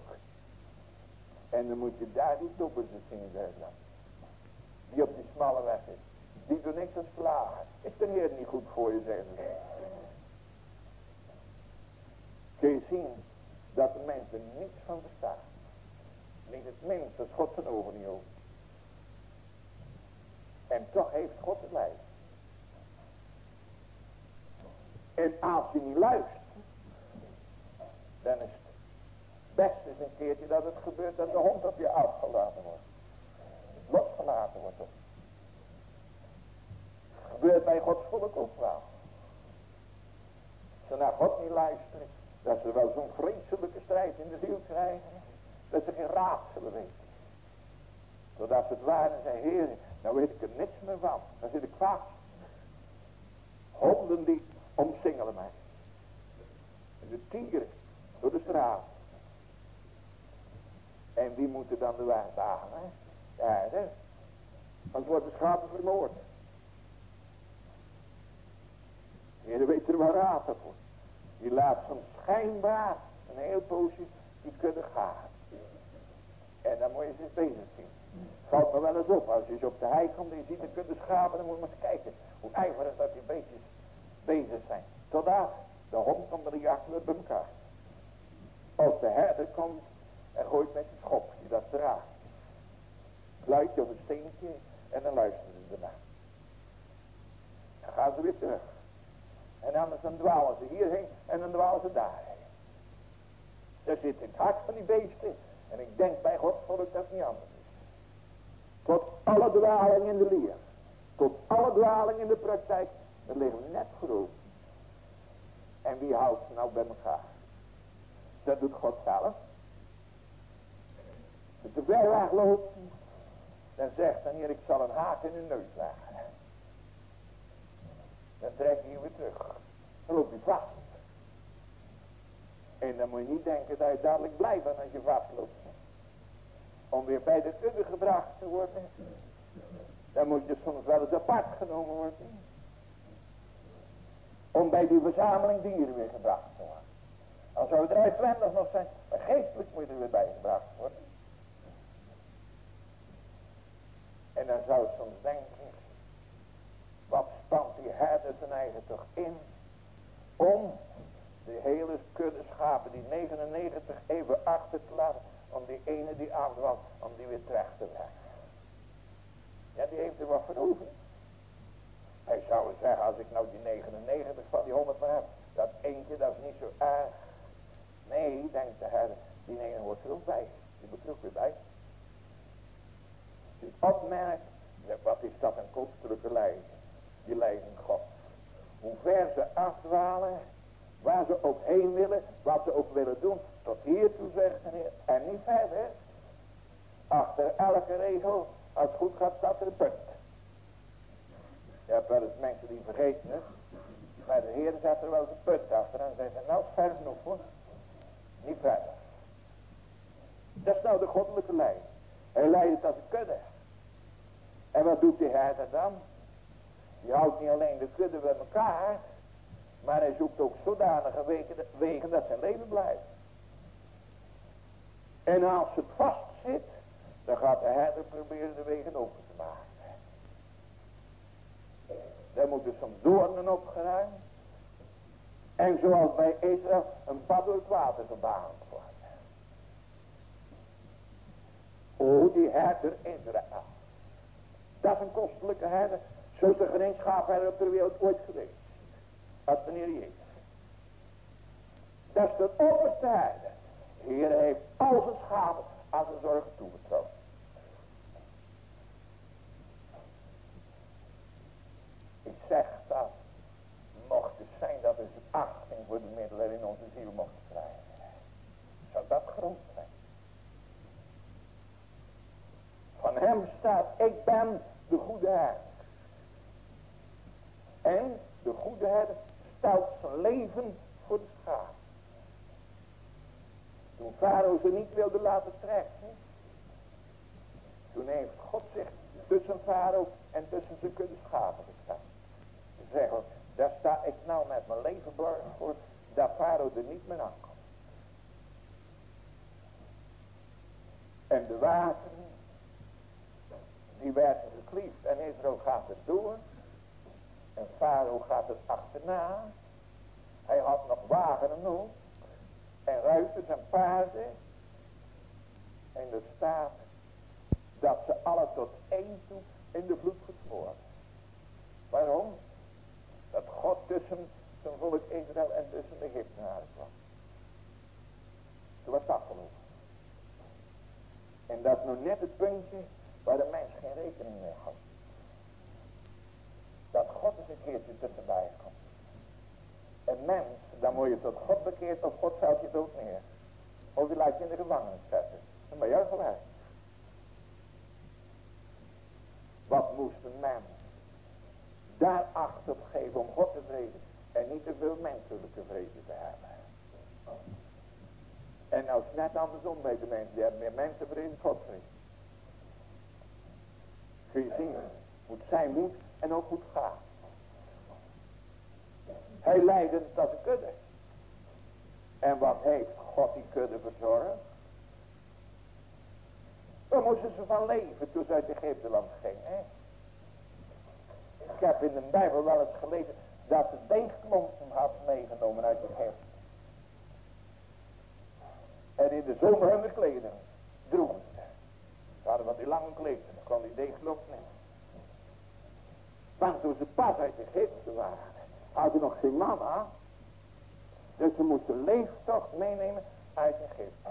En dan moet je daar die toppers zien, zeggen die op die smalle weg is. Die doet niks als slagen. Is de Heer niet goed voor je, zeggen ze. Kun je zien dat de mens er niets van bestaat. Niet het minst als God zijn ogen niet open. En toch heeft God het lijf. En als je niet luistert, dan is het best een keertje dat het gebeurt dat de hond op je afgelaten wordt losgelaten wordt. Dat gebeurt bij Gods volk ook wel. Als ze naar God niet luisteren, dat ze wel zo'n vreselijke strijd in de ziel krijgen, dat ze geen raad zullen weten. Zodat ze het waren en zeggen, Heer, nou weet ik er niks meer van. Dan zit ik vast. Honden die omsingelen mij. En de tieren door de straat. En wie moet er dan de weg? Hè? Ja, hè? Want worden schapen vermoord. Heer weet er wel raad voor. Die laat soms schijnbaar een heel poosje die kunnen gaan. En dan moet je ze bezig zien. Valt me wel eens op, als je eens op de hei komt en je ziet de kudde schapen, dan moet je maar eens kijken hoe ijverig dat die beestjes bezig zijn. Totdat de hond onder de jacht bij elkaar. Als de herder komt en gooit met zijn schop, die dat draagt. Luidje op het steentje en dan luisteren ze ernaar. Dan gaan ze weer terug. En anders dan dwalen ze hierheen en dan dwalen ze daarheen. Dat zit in het hart van die beesten. En ik denk bij God volk dat niet anders. Tot alle dwaling in de leer. Tot alle dwaling in de praktijk. Dat liggen net voor En wie houdt nou bij elkaar? Dat doet God zelf. Als de ver loopt, dan zegt dan hier, ik zal een haak in de neus leggen. Dan trek je weer terug. Dan loop je vast. En dan moet je niet denken dat je dadelijk blijft als je vastloopt. Om weer bij de kudde gebracht te worden. Dan moet je soms wel eens apart genomen worden. Om bij die verzameling dieren weer gebracht te worden. Als zou er uitwendig nog zijn, maar geestelijk moet er weer bij gebracht worden. En dan zou soms denken, wat spant die herder zijn eigen toch in, om de hele kudde schapen, die 99 even achter te laten, om die ene die afdwalt, om die weer terecht te brengen. Ja, die heeft er wat voor over. Hij zou zeggen, als ik nou die 99 van die 100 maar heb, dat eentje, dat is niet zo erg. Nee, denkt de herder, die ene hoort er ook bij. Die moet er ook weer bij. Dus opmerkt, wat is dat een kostelijke leiding? Die leiding God. Hoe ver ze afdwalen, waar ze ook heen willen, wat ze ook willen doen, tot hiertoe zegt meneer, en niet verder. Achter elke regel, als het goed gaat, staat er een punt. Je hebt wel eens mensen die vergeten het, maar de Heer zet er wel eens een punt achter en zeggen, nou ver genoeg hoor, niet verder. Dat is nou de goddelijke leiding. Hij leidt het als een kudde. En wat doet die herder dan? Die houdt niet alleen de kudde bij elkaar, maar hij zoekt ook zodanige wegen dat zijn leven blijft. En als het vast zit, dan gaat de herder proberen de wegen open te maken. Dan moeten soms doornen opgeruimd. En zoals bij Israël een pad door het water gebaand worden. O, die herder Israël. Dat is een kostelijke herder. Zo is er geen op de wereld ooit geweest. Als meneer Jezus. Dat is de opperste herder. Heer heeft al zijn schapen aan zijn zorg toevertrouwd. Ik zeg dat, mocht het zijn dat we achting voor de middelen in onze ziel mochten krijgen. Zou dat groot zijn? Van hem staat, ik ben de goede herder. En de goede herder stelt zijn leven voor de schaap. Toen Farao ze niet wilde laten trekken. Toen heeft God zich tussen Farao en tussen zijn schapen gestaan. Zeggen, daar sta ik nou met mijn leven borg voor, dat Farao er niet meer aankomt. En de wateren, die werden gekliefd en Israël gaat het door. En Farao gaat het achterna. Hij had nog wagen nog. En ruiters en paarden. En er staat dat ze alle tot één toe in de vloed gesmoord. Waarom? Dat God tussen zijn volk Israël en tussen de Egyptenaren kwam. Toen was het afgelopen. En dat is nog net het puntje waar de mens geen rekening mee had. Dat God eens een keertje tussenbij. Een mens, dan word je tot God bekeerd of God valt je dood neer. Of je laat je in de gevangenis zetten. Dan ben je gelijk. Wat moest een mens daar acht op geven om God te vreden en niet te veel menselijke vrede te hebben. En is net andersom bij de mensen, die hebben meer mensenvrede dan vrede. Kun je zien hoe het zijn moet en ook goed gaat. Hij leidde het als kudde. En wat heeft God die kudde verzorgd? Waar moesten ze van leven toen ze uit Egypteland gingen? Ik heb in de Bijbel wel eens gelezen dat ze deegklompen had meegenomen uit Egypte. En in de zomer hun kleding droegen ze. nog een kleed. Dan kon die deeg niet. Want toen ze pas uit Egypte waren, hadden nog geen mama. Dus ze moesten leeftocht meenemen uit Egypte.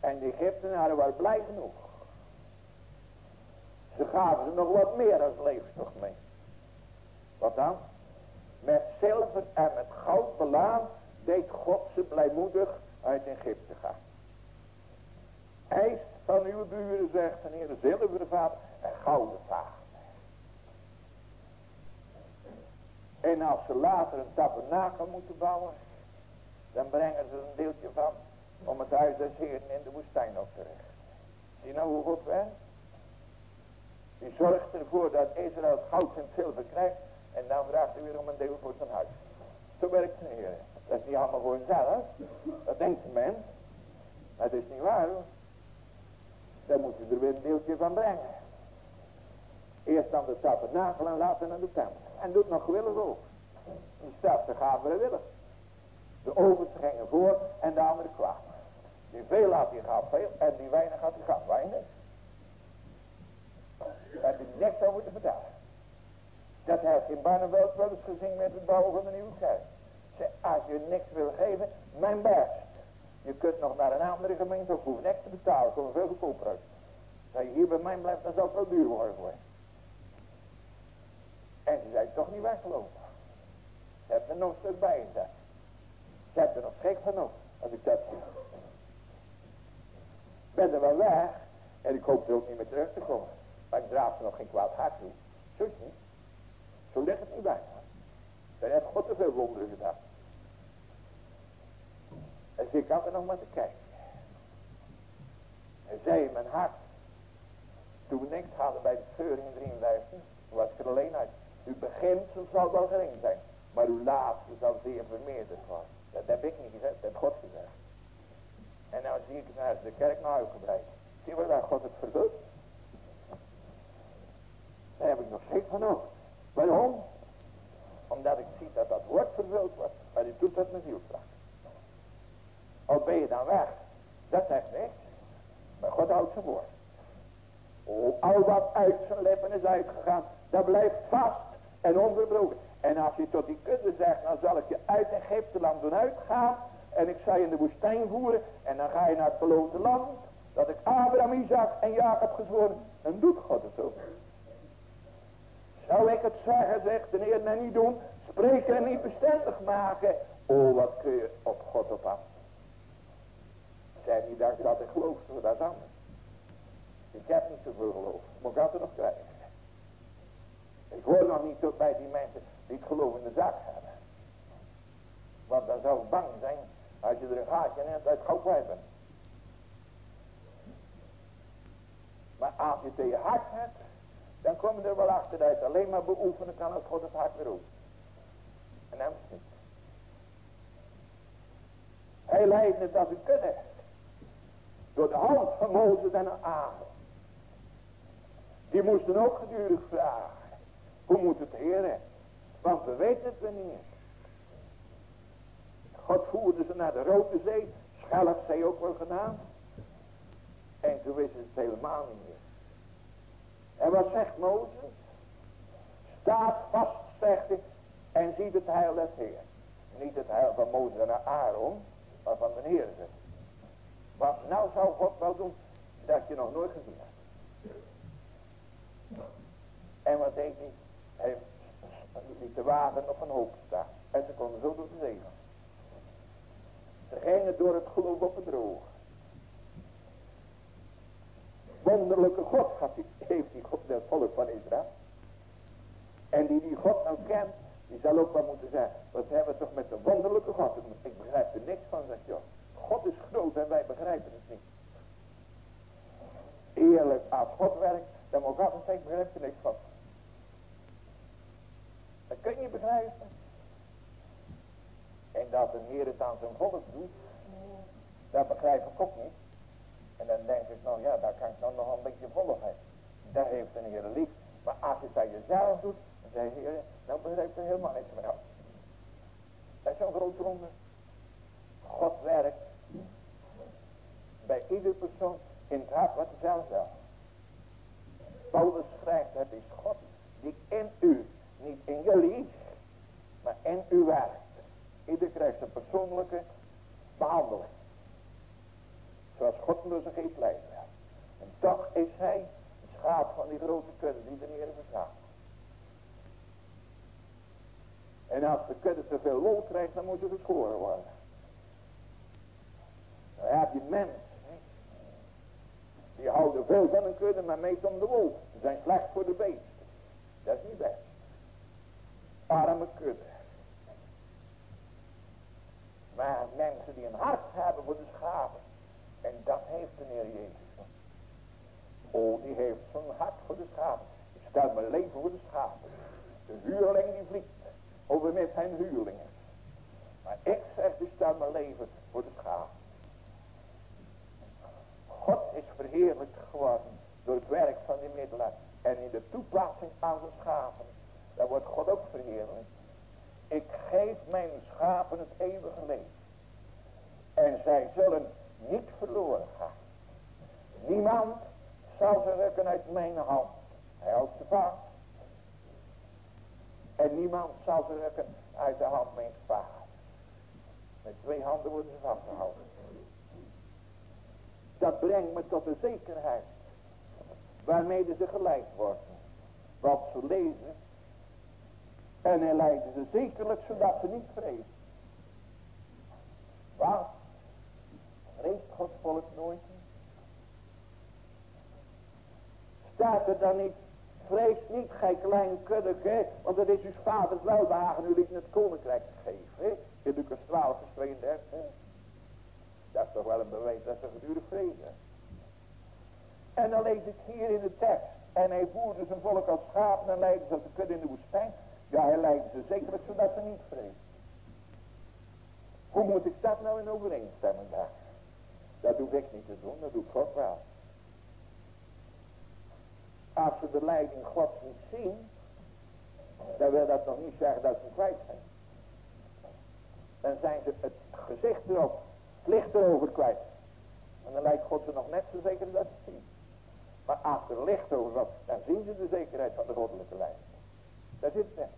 En de Egyptenaren waren blij genoeg. Ze gaven ze nog wat meer als leeftocht mee. Wat dan? Met zilver en met goud belaan deed God ze blijmoedig uit Egypte gaan. Eist van uw buren, zegt de Heer, zilveren vaat en gouden vaat. En als ze later een tabernakel moeten bouwen, dan brengen ze een deeltje van om het huis des Heeren in de woestijn op te richten. Zie nou hoe God werkt? Die zorgt ervoor dat Israël het goud en zilver krijgt en dan vraagt hij weer om een deel voor zijn huis. Zo werkt de Heer. Dat is niet allemaal voor zelf. Dat denkt de mens. Het is niet waar hoor. Dan moet je er weer een deeltje van brengen. Eerst dan de tabernakel en later naar de tempel. En doet nog gewillig ook. Die stapte gaven vrijwillig. De overste gingen voor en de andere kwamen. Die veel had, die gaf veel. En die weinig had, die gaf weinig. Daar heb je niks over te vertellen. Dat heeft in Barneveld wel eens gezien met het bouwen van de nieuwe kerk. Zeg, als je niks wil geven, mijn best. Je kunt nog naar een andere gemeente of hoeft niks te betalen. Kom veel goedkoper uit. Zeg hier bij mij blijft, dan zal wel duur worden. En ze zijn toch niet weggelopen. Ze hebben er nog stuk bij. Ze hebben er nog schrik van op, als ik dat zie. Ben er wel weg. En ik hoop er ook niet meer terug te komen. Maar ik draag er nog geen kwaad hart toe. Zo is het niet. Zo ligt het niet bij. Daar heeft God te veel wonderen gedaan. En ik had er nog maar te kijken. En zei in mijn hart. Toen we niks hadden bij de scheuring in 53. was ik er alleen uit. Uw beginsel zal wel gering zijn. Maar uw laatste zal zeer vermeerderd worden. Dat heb ik niet gezegd. Dat God gezegd. En nou zie ik het naar de kerk nou uitgebreid. Zie je waar God het vervult? Daar heb ik nog schrik van over. Waarom? Omdat ik zie dat dat woord vervuld wordt. Maar die doet dat met zielslag. Al ben je dan weg. Dat zegt niks. Maar God houdt zijn woord. Oh, al wat uit zijn lippen is uitgegaan. Dat blijft vast en onverbroken. En als je tot die kudde zegt. Dan zal ik je uit Egypte land doen uitgaan. En ik zal je in de woestijn voeren. En dan ga je naar het beloofde land. Dat ik Abraham, Isaac en Jacob gezworen. En doet God het ook. Zou ik het zeggen, zegt de Heer, nou niet doen. Spreken en niet bestendig maken. Oh, wat kun je op God op af. Zeg niet dat ik dat ik geloof, dat is anders. Ik heb niet zoveel geloof, maar ik had er nog krijgen. Ik hoor nog niet tot bij die mensen die het geloof in de zak hebben. Want dan zou ik bang zijn als je er een gaatje in hebt uit goud. Maar als je het in je hart hebt, dan kom je er wel achter dat je het alleen maar beoefenen kan als God het hart weer roept. En hem niet. Hij leidt het als een kudde. Door de hand van Mozes en Aaron. Die moesten ook gedurig vragen. Hoe moet het heren? Want we weten het niet God voerde ze naar de Rode Zee. Schelfzee ook wel gedaan. En toen wisten ze het helemaal niet meer. En wat zegt Mozes? Staat vast, zegt hij, en ziet het heil des Heer. Niet het heil van Mozes en Aaron, maar van de Heer. Want nou zou God wel doen dat je nog nooit gezien hebt. En wat deed hij? Hij liet de water op een hoop staan. En ze konden zo door de zee gaan. Ze gingen door het geloof op het droog. Wonderlijke God heeft die God, het volk van Israël. En die die God nou kent, die zal ook wel moeten zeggen, wat hebben we toch met de wonderlijke God Ik begrijp er niks van, zegt joh. God is groot en wij begrijpen het niet. Eerlijk, als God werkt, dan moet ik altijd zeggen, ik begrijp er niks van. Dat kun je begrijpen. En dat een Heer het aan zijn volk doet, dat begrijp ik ook niet. En dan denk ik, nou ja, daar kan ik nou nog een beetje volgen. Daar heeft een Heer lief. Maar als je het aan jezelf doet, dan zeg je, Heer, nou begrijp er helemaal niks meer. Dat is zo'n groot ronde. God werkt bij ieder persoon in het hart wat hij zelf wil. Paulus schrijft, het is God die in u, niet in jullie, maar in u werkt. Ieder krijgt een persoonlijke behandeling. Zoals God hem zich heeft leiden. En toch is hij een schaap van die grote kudde die de Heer verzamelt. En als de kudde te veel lol krijgt, dan moet ze geschoren worden. Nou ja, die mensen, die houden veel van een kudde, maar meest om de wol. Ze zijn slecht voor de beesten. Dat is niet best. Arme kudde. Maar mensen die een hart hebben voor de schapen. En dat heeft de Heer Jezus. Oh, die heeft zo'n hart voor de schapen. Ik stel mijn leven voor de schapen. De huurling die vliegt over met zijn huurlingen. Maar ik zeg, ik stel mijn leven voor de schapen. God is verheerlijk geworden door het werk van die middelen. En in de toepassing aan zijn schapen. Daar wordt God ook verheerlijk. Ik geef mijn schapen het eeuwige leven. En zij zullen niet verloren gaan. Niemand zal ze rukken uit mijn hand. Hij houdt ze vast. En niemand zal ze rukken uit de hand mijn vader. Met twee handen worden ze vastgehouden. Dat brengt me tot de zekerheid. Waarmee ze geleid worden. Wat ze lezen. En hij leidde ze zekerlijk zodat ze niet vrezen. Wat? Vreest Gods volk nooit Staat er dan niet, vrees niet, gij klein kuddeke, want het is uw vaders welbehagen u liet het koninkrijk geven. In Lucas 12 vers 32. Dat is toch wel een bewijs dat ze gedurig vrede. En dan lees ik hier in de tekst. En hij voerde zijn volk als schapen en leidde ze als de kudde in de woestijn. Ja, hij leidde ze zekerlijk zodat ze niet vrezen. Hoe moet ik dat nou in overeenstemming daar? Dat hoef ik niet te doen, dat doet God wel. Als ze de leiding Gods niet zien, dan wil dat nog niet zeggen dat ze kwijt zijn. Dan zijn ze het gezicht erop, het licht erover kwijt. En dan lijkt God ze nog net zo zeker dat ze zien. Maar als er licht over was, dan zien ze de zekerheid van de goddelijke leiding. Daar zit het.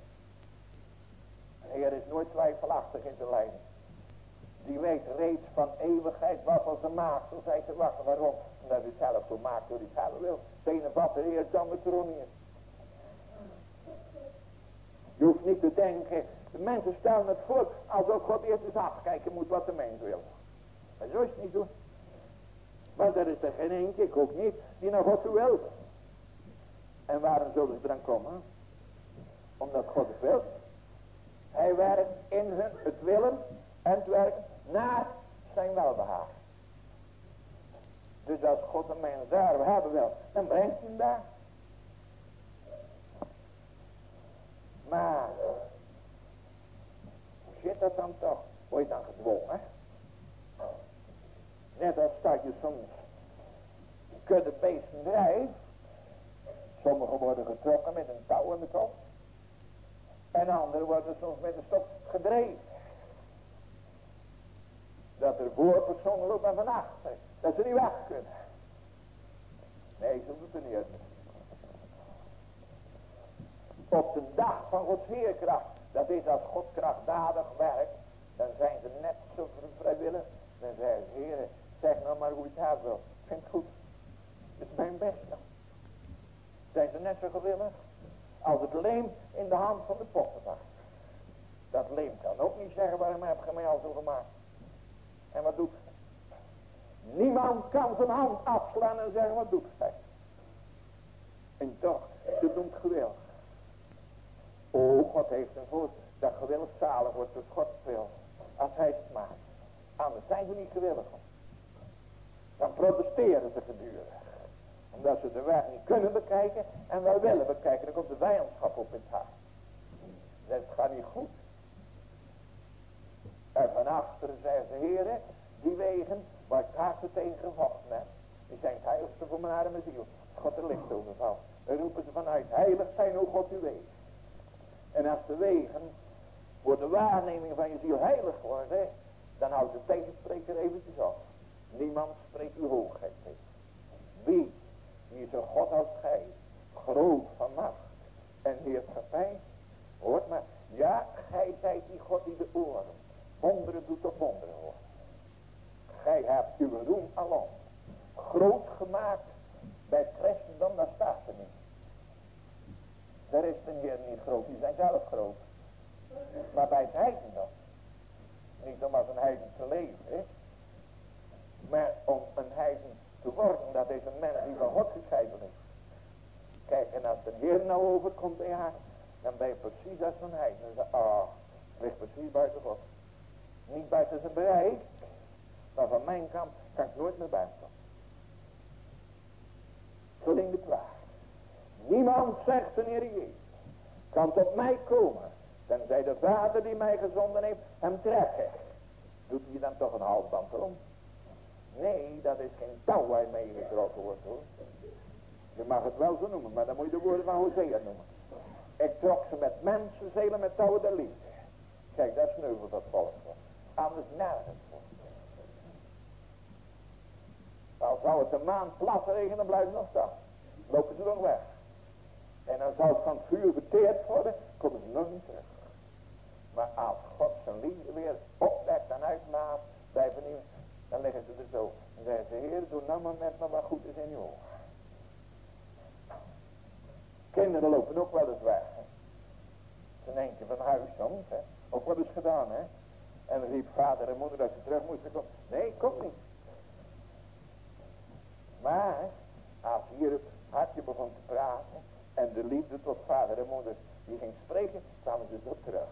De Heer is nooit twijfelachtig in zijn leiding. Die weet reeds van eeuwigheid wat als een maaksel zij te wachten. Waarom? Omdat hij zelf zo maakt door hij zelf wil. De ene vat er eerst dan de tronie. Je hoeft niet te denken. De mensen stellen het voor alsof God eerst eens afkijken moet wat de mens wil. Maar zo is het niet doen. Want er is er geen eentje, ik ook niet, die naar God wil. En waarom zullen ze dan komen? Omdat God het wil. Hij werkt in hun het willen en het werken naar zijn welbehagen. Dus als God een mens daar hebben wil, dan brengt hij hem daar. Maar, hoe zit dat dan toch? Word je dan gedwongen? Net als dat je soms kudde beesten drijft. Sommigen worden getrokken met een touw in de kop. En anderen worden soms met een stok gedreven. Dat er voorpersonen lopen en van achter. Dat ze niet weg kunnen. Nee, zo doet het niet. Op de dag van Gods Heerkracht. Dat is als God krachtdadig werkt. Dan zijn ze net zo vrijwillig. Dan zeggen ze, Heer, zeg nou maar hoe je het wil. Vind het goed. Het is mijn best dan. Zijn ze net zo gewillig. Als het leem in de hand van de pottenbakker. Dat leem kan ook niet zeggen waarom heb je mij al zo gemaakt. En wat doet hij? Niemand kan zijn hand afslaan en zeggen wat doet hij. En toch, ze doen het gewillig. Oh, God heeft een voet dat gewillig zalig wordt door God wil. Als hij het maakt. Anders zijn ze niet gewillig. Dan protesteren ze gedurig. Omdat ze de weg niet kunnen bekijken en wij willen bekijken. Dan komt de vijandschap op het hart. Het gaat niet goed. En van achteren zeggen ze, heren, die wegen waar ik harte tegen gevochten heb, die zijn het heiligste voor mijn arme ziel. God er licht overval. Dan roepen ze vanuit, heilig zijn hoe God u weet. En als de wegen voor de waarneming van je ziel heilig worden, dan houdt de tegenspreker eventjes op. Niemand spreekt uw hoogheid tegen. Die zo God als gij, groot van macht en heerschappij. Hoort maar, ja, gij zijt die God die de oren, wonderen doet op wonderen hoor. Gij hebt uw roem alom groot gemaakt bij het christendom, dat staat er niet. Daar is de Heer niet groot, die zijn zelf groot. Maar bij het heidendom, niet om als een heiden te leven, maar om een heiden te worden, dat is een mens die van God gescheiden is. Kijk, en als de Heer nou overkomt bij haar, dan ben je precies als een heiden. Dan zeg ah, ligt precies buiten God. Niet buiten zijn bereik, maar van mijn kant kan ik nooit meer buiten. in de kwaad. Niemand zegt de Heer kan tot mij komen, tenzij de Vader die mij gezonden heeft hem trekken. Doet hij dan toch een halsband om? Nee, dat is geen touw waar je mee getrokken wordt hoor. Je mag het wel zo noemen, maar dan moet je de woorden van Hosea noemen. Ik trok ze met mensen, zelen met touwen der liefde. Kijk, daar sneuvelt dat volk voor. Anders nergens voor. Al zou het een maand plat regenen, dan blijven nog staan. Lopen ze nog weg. En dan zou het van het vuur verteerd worden, komen ze nog niet terug. Maar als God zijn liefde weer opwekt en uitmaat bij vernieuwing, dan leggen ze er zo. En zeggen ze, Heer, doe nou maar met me wat goed is in uw ogen. Kinderen lopen ook wel eens weg. Hè. Eentje van huis soms, hè. Ook wel eens gedaan, hè. En dan riep vader en moeder dat ze terug moesten komen. Nee, kom niet. Maar, als hier het hartje begon te praten, en de liefde tot vader en moeder, die ging spreken, kwamen ze zo terug.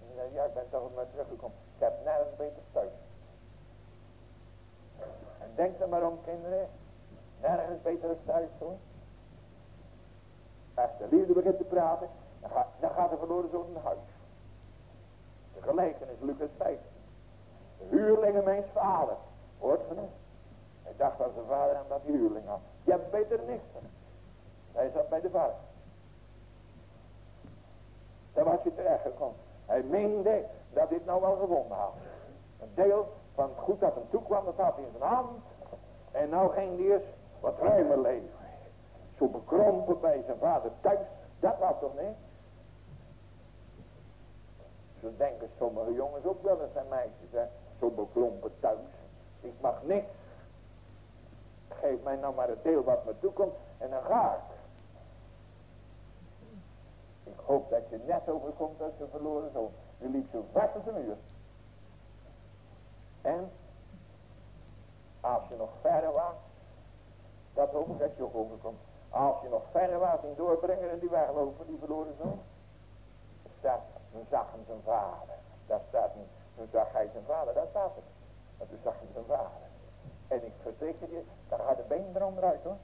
En zei, ja, ik ben toch maar teruggekomen. Ik heb nergens beter thuis. En denk er maar om, kinderen. Nergens beter thuis, hoor. Als de liefde begint te praten, dan gaat, dan gaat de verloren zoon naar huis. De gelijkenis, Lucas 15. De huurlingen mijn vader. Hoort van hem. Hij dacht aan zijn vader en dat huurling had. Je hebt beter niks. Hij zat bij de vader. Daar was hij terecht gekomen. Hij meende dat dit nou wel gewonnen had. Een deel van het goed dat hem toekwam, dat had hij in zijn hand. En nou ging hij eens wat ruimer leven. Zo bekrompen bij zijn vader thuis. Dat was toch niet? Zo denken sommige jongens ook wel eens en meisjes. Hè? Zo bekrompen thuis. Ik mag niks. Geef mij nou maar het deel wat me toekomt. En dan ga ik. Ik hoop dat je net overkomt als je verloren zoon. Die liep zo vast als een uur. En als je nog verder was, dat hoop ik dat je ook overkomt. Als je nog verder was in doorbrengen en die weglopen, die verloren zoon. Er staat, toen zag hem zijn vader. Daar staat niet, toen zag hij zijn vader, daar staat het. Maar toen zag hij zijn vader. En ik verzeker je, daar gaat de been eronderuit hoor.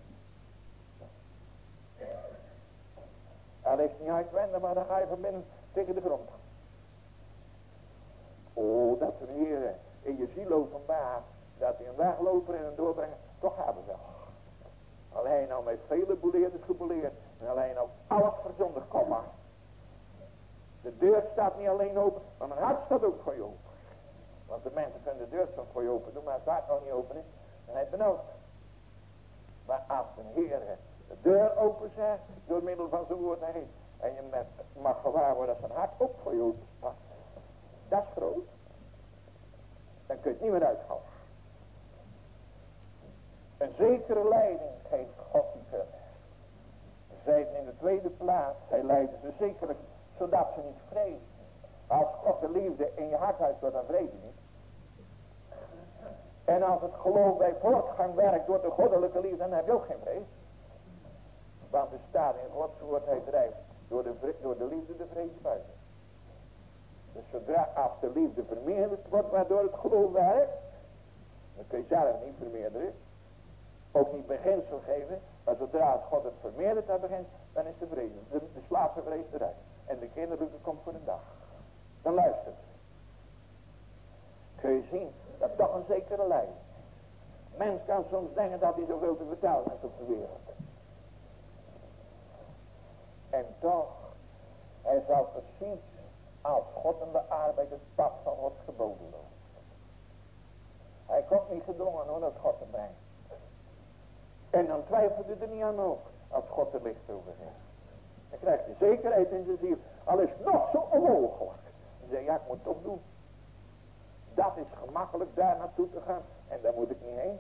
Hij ligt niet uitwenden, maar dan ga je van binnen tegen de grond. Oh, dat de Heer in je ziel openbaar, dat hij een wegloper en een doorbrenger toch hebben wel. Alleen al met vele boeleerders geboleerd. En alleen al alles verzondigd, kom maar. De deur staat niet alleen open, maar mijn hart staat ook voor je open. Want de mensen kunnen de deur voor je open doen, maar als het hart nog niet open is, dan heb je benauwd. Maar als een Heer de deur openzet door middel van zijn woord. En je met, mag gewaar worden dat zijn hart ook voor je open staat. Dat is groot. Dan kun je het niet meer uithouden. Een zekere leiding geeft God die verder. Zij in de tweede plaats, hij leidt ze zekerlijk, zodat ze niet vrezen. Als God de liefde in je hart huist, dan vrees je niet. En als het geloof bij voortgang werkt door de goddelijke liefde, dan heb je ook geen vrees. Want er staat in Gods woord, hij drijft door de, door de liefde de vrees buiten. Dus zodra als de liefde vermeerderd wordt, waardoor het geloof werkt, dan kun je zelf niet vermeerderen. Ook niet beginsel geven, maar zodra het God het vermeerdert, dat begint, dan is de vrees, de, de slaapvrees eruit. En de kinderlijke komt voor een dag. Dan luistert. Kun je zien, dat toch een zekere leiding. Mens kan soms denken dat hij zoveel te vertellen heeft op de wereld. En toch, hij zal precies als God hem bearbeidt het pad van Gods geboden loopt. Hij komt niet gedwongen hoor, dat God brengt. En dan twijfelde er niet aan ook. Als God er licht over heeft. Dan krijg je zekerheid in zijn ziel. Al is nog zo onmogelijk. Dan zeg je, ja ik moet toch doen. Dat is gemakkelijk daar naartoe te gaan. En daar moet ik niet heen.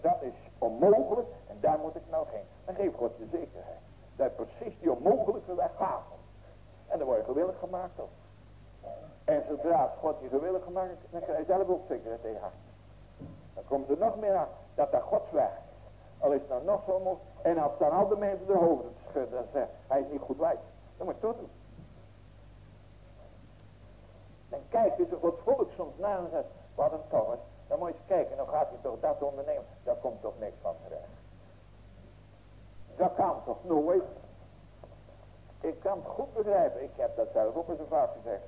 Dat is onmogelijk. En daar moet ik nou heen. Dan geeft God je zekerheid. Dat precies die onmogelijke weg gaat. En dan word je gewillig gemaakt ook. En zodra God je gewillig gemaakt dan krijg je zelf ook zekerheid tegen Dan komt er nog meer aan dat dat Gods weg is. Al is het nou nog zo mooi. En als dan al de mensen de hoofden schudden en zeggen, hij is niet goed wijs. Dan moet je het doen. Dan kijk je zo Gods volk soms naar en zegt, wat een toch Dan moet je eens kijken, dan gaat hij toch dat ondernemen. Daar komt toch niks van terecht. Dat kan toch nooit. Ik kan het goed begrijpen. Ik heb dat zelf ook eens een vaak gezegd.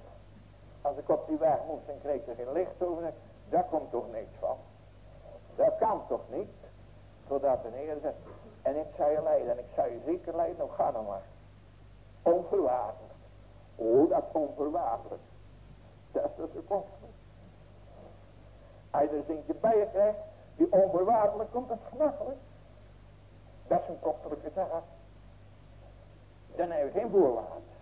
Als ik op die weg moest en kreeg er geen licht over. Daar komt toch niks van. Dat kan toch niet. Zodat de Heer zegt. En ik zou je leiden. En ik zou je zeker leiden. Nou ga dan maar. Onverwaardelijk. Oh dat is. Dat is dus een kostelijk. Als je er eens bij je krijgt. Die onverwaardelijk komt. Dat is gemakkelijk. Dat is een kostelijke zaak. Dan heb je geen voorwaarden.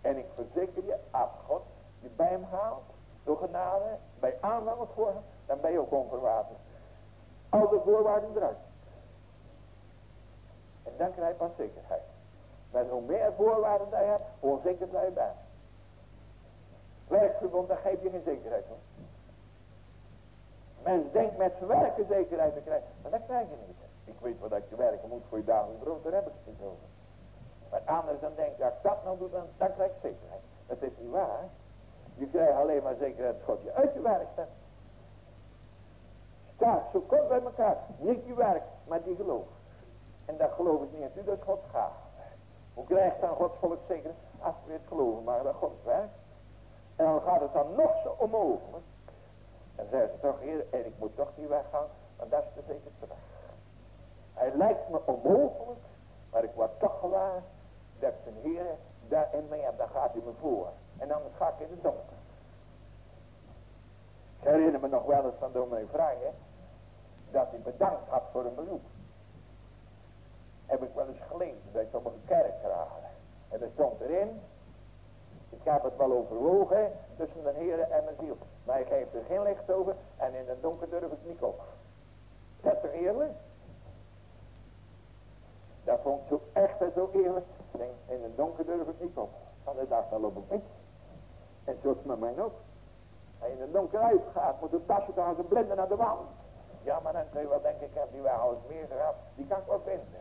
En ik verzeker je, als God je bij hem haalt, door genade, bij aanvang voor hem, dan ben je ook onverwaardelijk. Al de voorwaarden eruit. En dan krijg je pas zekerheid. Maar hoe meer voorwaarden je hebt, hoe onzekerder je bent. Werkverbond, daar geef je geen zekerheid van. Men denkt met zijn werken zekerheid te krijgen, maar dat krijg je niet. Ik weet wat dat je werken moet voor je dagelijks brood, daar heb ik het niet over. Maar anders dan denk je, als ik dat nou doe, dan, dan krijg ik zekerheid. Dat is niet waar. Je krijgt alleen maar zekerheid als God uit je werk. Staat zo kort bij elkaar. Niet je werk, maar die geloof. En dat geloof ik niet u, dat is Gods gaaf. Hoe krijgt dan Gods volk zeker als we het geloven, maar dat Gods werk. En dan gaat het dan nog zo onmogelijk. En zeggen ze toch, heer, en ik moet toch die weg gaan, want dat is de zekerste weg. Hij lijkt me onmogelijk, maar ik word toch gewaar dat zijn Heer daarin mee heb. Dan gaat hij me voor. En anders ga ik in het donker. Ik herinner me nog wel eens van dominee Vrijen. Dat hij bedankt had voor een bezoek. Heb ik wel eens gelezen bij sommige kerkraden. En er stond erin. Ik heb het wel overwogen tussen de Heer en mijn ziel. Maar ik geef er geen licht over. En in het donker durf ik niet op. Dat toch eerlijk? Dat vond ik zo echt en zo eerlijk. Denk, in het donker durf ik niet op. Van de dag dan loop ik niet. En zo is met mij ook. Je in het donker uitgaat, moet de tasje gaan ze blinden naar de wand. Ja, maar dan kun je wel denken, ik heb die eens meer gehad. Die kan ik wel vinden.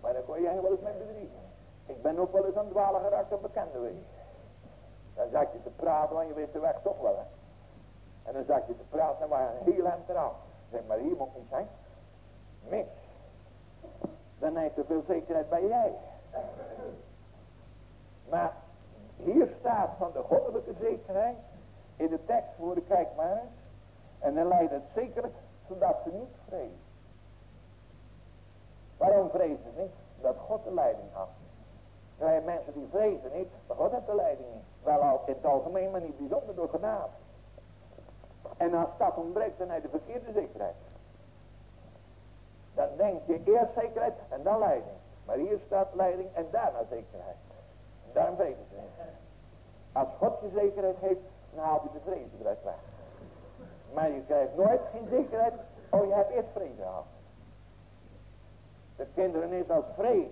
Maar dan kon jij wel eens met bedriegen. Ik ben ook wel eens aan het dwalen geraakt op bekende weg. Dan zat je te praten, want je wist de weg toch wel. Hè? En dan zat je te praten en maar een heel eind eraf. Zeg maar, hier moet niet zijn. Mis dan heeft er veel zekerheid bij jij. Maar hier staat van de goddelijke zekerheid in de tekst voor kijk maar eens. En dan leidt het zekerlijk zodat ze niet vrezen. Waarom vrezen ze niet? Dat God de leiding had. Er zijn mensen die vrezen niet, maar God heeft de leiding niet. Wel al in het algemeen, maar niet bijzonder door genade. En als dat ontbreekt, dan je de verkeerde zekerheid. Dan denk je eerst zekerheid en dan leiding. Maar hier staat leiding en daarna zekerheid. Daarom weten ze niet. Als God je zekerheid geeft, dan haalt hij de vrees eruit weg. Maar je krijgt nooit geen zekerheid. Oh, je hebt eerst vrede gehad. De kinderen is als vrees.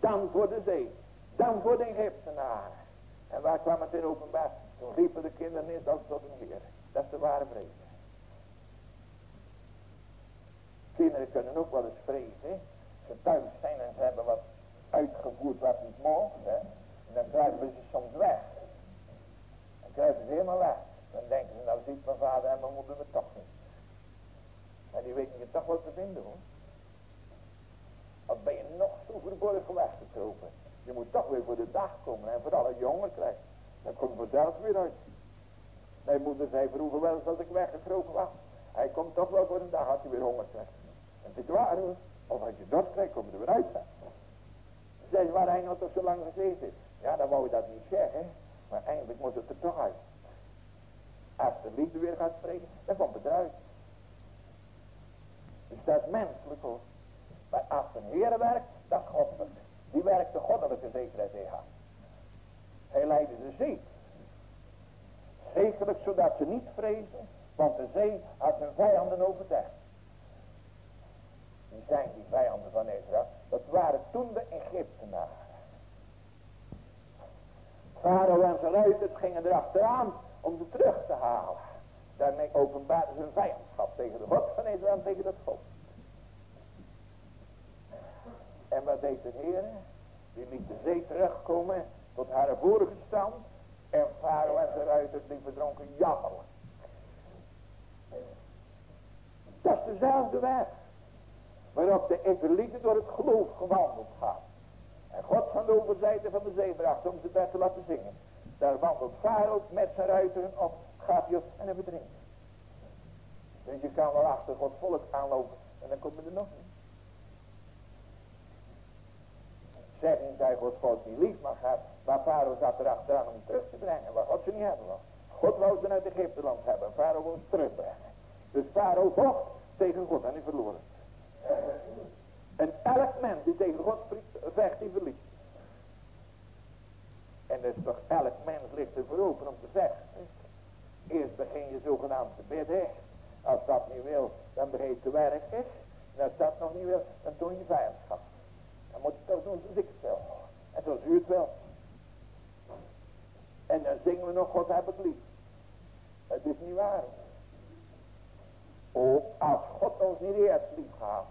Dan voor de zee. Dan voor de Egyptenaren. En waar kwam het in openbaar? Toen riepen de kinderen eerst als tot een Heer. Dat is de ware vrees. Kinderen kunnen ook wel eens vrezen. Ze thuis zijn en ze hebben wat uitgevoerd wat niet. Hè. En dan kruipen ze soms weg. Dan kruipen ze helemaal weg. Dan denken ze, nou ziet mijn vader en mijn moeder me toch niet. Maar die weten je toch wel te vinden hoor. Of ben je nog zo verborgen weggekropen. Je moet toch weer voor de dag komen en vooral als je honger krijgt. Dan komt vanzelf weer uit. Mijn moeder zei vroeger wel eens dat ik weggekropen was. Hij komt toch wel voor een dag als hij weer honger krijgt. En het is waar hoor. Of als je dat krijgt, kom je er weer uit. Zeg, waar hij nog toch zo lang gezeten is. Ja, dan wou je dat niet zeggen. Maar eigenlijk moet het er toch uit. Als de liefde weer gaat spreken, dan komt het eruit. menselijk hoor. Maar als een Heer werkt, dan goddelijk. Die werkt de goddelijke zekerheid in haar. Hij leidde de zee. Zekerlijk zodat ze niet vrezen, want de zee had hun vijanden overdekt. Wie zijn die vijanden van Israël? Dat waren toen de Egyptenaren. Farao en zijn ruiters gingen erachteraan om ze terug te halen. Daarmee openbaarden ze een vijandschap tegen de God van Israël en tegen dat volk. En wat deed de Heer? Die liet de zee terugkomen tot haar vorige stand. En Farao en zijn ruiters die verdronken jammerlijk. Dat is dezelfde weg. Waarop de Israëlieten door het geloof gewandeld gaan. En God van de overzijde van de zee bracht om ze daar te laten zingen. Daar wandelt Farao met zijn ruiteren op, gaat hij en hij verdrinkt. Dus je kan wel achter Gods volk aanlopen en dan kom je er nog niet. Zeg niet dat Gods volk niet lief mag hebben, maar Farao zat erachteraan om terug te brengen, waar God ze niet hebben wil. God wou ze uit Egypteland hebben, Farao wil ze terugbrengen. Dus Farao vocht tegen God en hij verloor het. En elk mens die tegen God vecht, die verliest. En dus toch elk mens ligt er voor open om te vechten. Eerst begin je zogenaamd te bidden. Als dat niet wil, dan begin je te werken. En als dat nog niet wil, dan doe je vijandschap. Dan moet je toch doen zoals ik het wil. En zoals u wil. En dan zingen we nog, God heb ik lief. Het is niet waar. Oh, als God ons niet eerst lief gehad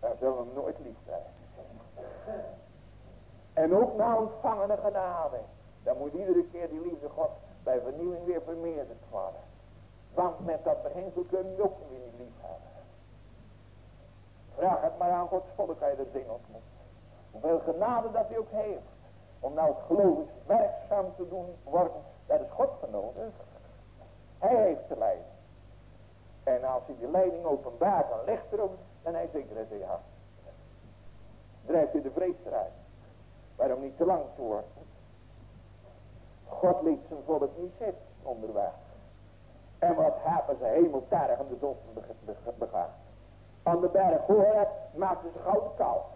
dan zullen we hem nooit lief krijgen. En ook na ontvangene genade, dan moet iedere keer die liefde God bij vernieuwing weer vermeerderd worden. Want met dat beginsel kunnen we ook weer niet lief hebben. Vraag het maar aan Gods volk je de zin ontmoet. Hoeveel genade dat hij ook heeft. Om nou het geloof werkzaam te doen worden. Dat is God voor nodig. Hij heeft te leiden. En als hij die leiding openbaart, dan ligt erop. Dan hij zeker in zijn hart. Drijft hij de vrees. Waarom niet te lang worden? God liet zijn volk niet zitten onderweg. En wat hebben ze hemeltergende zonden begaan. Aan de berg Horeb maakten ze gouden kalf.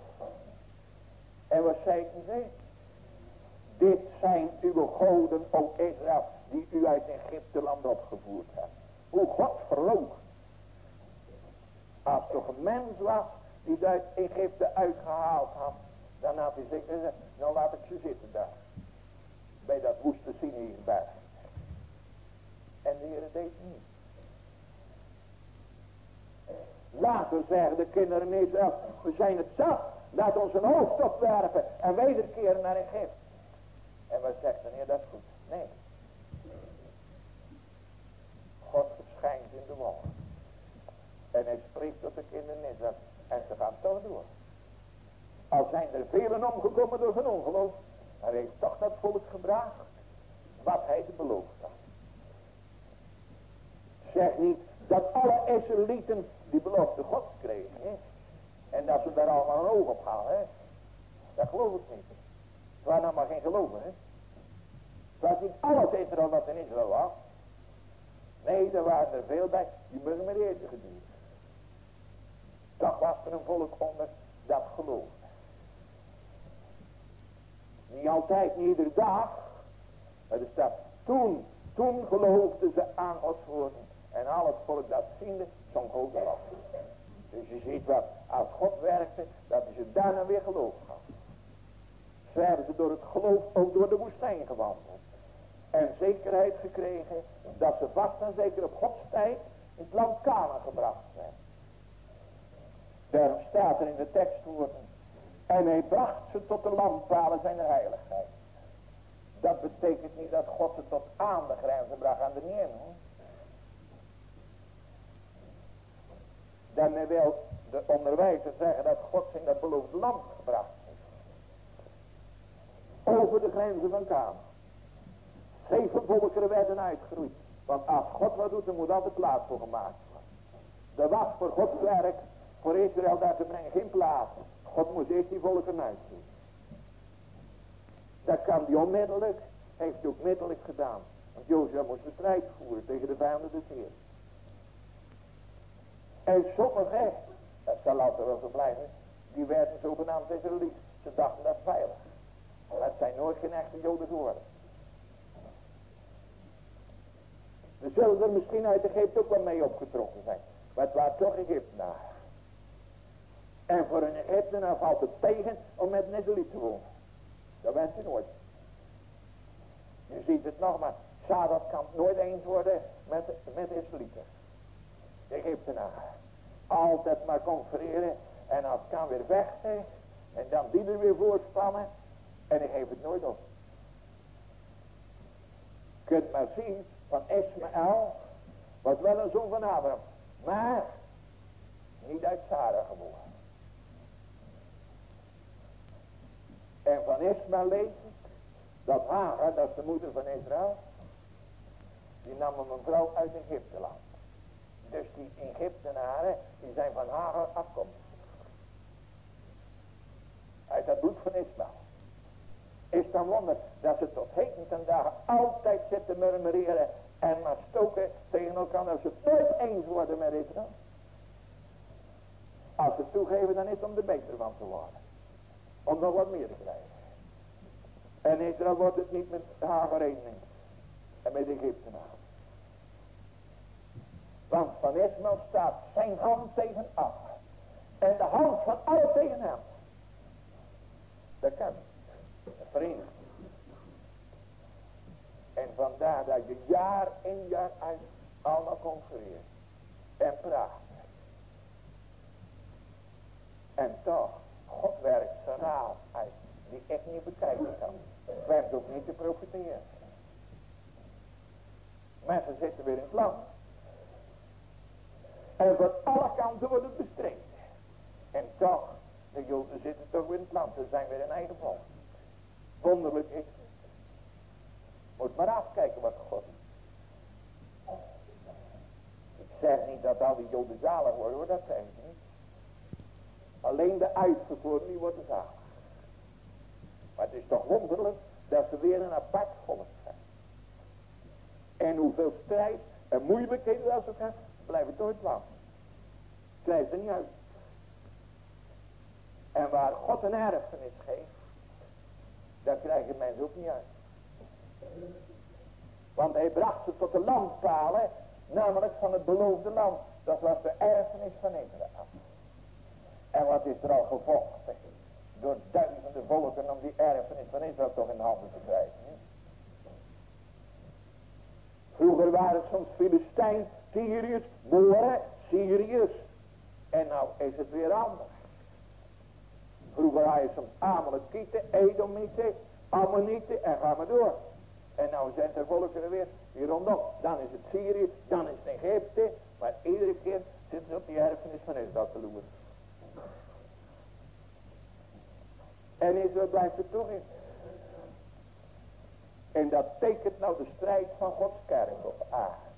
En wat zeiden ze? Dit zijn uw goden, o Israël, die u uit Egypte land opgevoerd hebt. Hoe God verloog. Als toch een mens was die uit Egypte uitgehaald had. Dan had hij zeker gezegd, nou laat ik ze zitten daar. Bij dat woeste Sinaiberg. En de Heer deed niet. Later zeggen de kinderen Israël, we zijn het zat. Laat ons een hoofd opwerpen en wederkeren naar Egypte. En wat zegt de Heer, dat is goed. Nee. God verschijnt in de wolk. En hij spreekt tot de kinderen Israël. En ze gaan toch door. Al zijn er velen omgekomen door hun ongeloof. Maar hij heeft toch dat volk gebracht. Wat hij te beloofd had. Zeg niet dat alle Israëlieten die belofte God kregen. En dat ze daar allemaal een oog op halen. Dat geloof ik niet. Het waren maar geen geloven. Hè? Het was niet alles Israël wat in Israël was. Nee, er waren er veel bij. Die eerder geduurd. Toch was er een volk onder dat geloofde. Niet altijd, niet iedere dag. Maar er staat, toen, toen geloofden ze aan Gods woorden. En al het volk dat ziende, zo'n grote lach. Dus je ziet wat, als God werkte, dat ze daarna weer geloof gehad. Ze hebben ze door het geloof ook door de woestijn gewandeld. En zekerheid gekregen dat ze vast en zeker op Gods tijd in het land Kana gebracht zijn. Daarom staat er in de tekstwoorden. En hij bracht ze tot de landpalen zijn heiligheid. Dat betekent niet dat God ze tot aan de grenzen bracht aan de hemel. Daarmee wil de onderwijzer zeggen dat God ze in dat beloofde land gebracht heeft. Over de grenzen van Kamer. Zeven volkeren werden uitgeroeid. Want als God wat doet, dan moet altijd plaats voor gemaakt worden. Er was voor Gods werk, voor Israël daar te brengen, geen plaats. God moest eerst die volken uitzoeken. Dat kan hij onmiddellijk, heeft hij ook middelijk gedaan. Want Jozef moest de strijd voeren tegen de vijanden des Heer. En sommigen, dat zal altijd wel zo blijven, die werden zogenaamd Israëliet. Ze dachten dat veilig. Het zijn nooit geen echte Joden geworden. Er zullen er misschien uit Egypte ook wel mee opgetrokken zijn. Maar het waren toch Egyptenaren. En voor een Egyptenaar valt het tegen om met Israëliet te wonen. Dat wens je nooit. Je ziet het nog maar. Sadat kan nooit eens worden met, met Israëlieten. Egyptenaar. Altijd maar confereren. En als kan weer vechten. En dan die er weer voorspannen. En ik geef het nooit op. Kunt maar zien van Ismaël. Was wel een zoon van Abraham. Maar niet uit Sarah geboren. En van Ismaël ik dat Hagar, dat is de moeder van Israël, die nam een vrouw uit Egypteland. Dus die Egyptenaren, die zijn van Hagar afkomstig. Uit dat bloed van Ismaël. Is dan wonder dat ze tot heden ten dagen altijd zitten murmureren en maar stoken tegen elkaar als ze het eens worden met Israël. Als ze toegeven dan is het om er beter van te worden. Om nog wat meer te krijgen. En Israël wordt het niet met Hagar eens En met Egyptenaren. Want van Ismael staat zijn hand tegen af. En de hand van alle tegen hem. Dat kan. Verenigd. En vandaar dat je jaar in jaar uit allemaal confereert. En praat. En toch, God werkt zijn raad uit. Die echt niet bekijken kan. Werkt ook niet te profiteren. Mensen zitten weer in het land. En van alle kanten wordt het bestreden. En toch, de Joden zitten toch weer in het land. Ze zijn weer een eigen volk. Wonderlijk is het. Moet maar afkijken wat God Ik zeg niet dat al die Joden zalig worden hoor, dat niet. Alleen de uitverkoren die worden zalig. Maar het is toch wonderlijk dat ze weer een apart volk zijn. En hoeveel strijd en moeilijkheden als ze hebben, blijven het land. Krijgen ze niet uit. En waar God een erfenis geeft, daar krijgen mensen ook niet uit. Want hij bracht ze tot de landpalen, namelijk van het beloofde land. Dat was de erfenis van Israël. En wat is er al gevochten? Door duizenden volken om die erfenis van Israël toch in handen te krijgen. Vroeger waren het soms Filistijn, Syriërs, Moren, Syriërs. En nou is het weer anders. Vroeger had je soms Amalekieten, Edomieten, Ammonieten en ga maar door. En nou zijn er volkeren weer hier rondom. Dan is het Syrië, dan is het Egypte. Maar iedere keer zitten ze op die erfenis van Israël te loeren. En Israël blijft er toch in. En dat tekent nou de strijd van Gods kerk op aarde.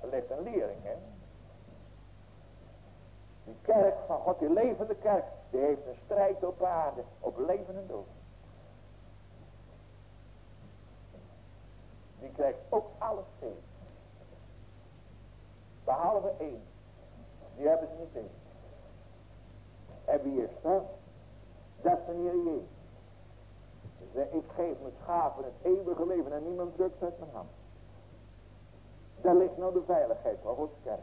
Er ligt een lering, hè. Die kerk van God, die levende kerk, die heeft een strijd op aarde, op leven en dood. Die krijgt ook alles tegen. Behalve één. Die hebben ze niet tegen. En wie is dat? Dat is de Heer Jezus. Ik geef mijn schapen het eeuwige leven en niemand drukt uit mijn hand. Daar ligt nou de veiligheid van Gods kerk.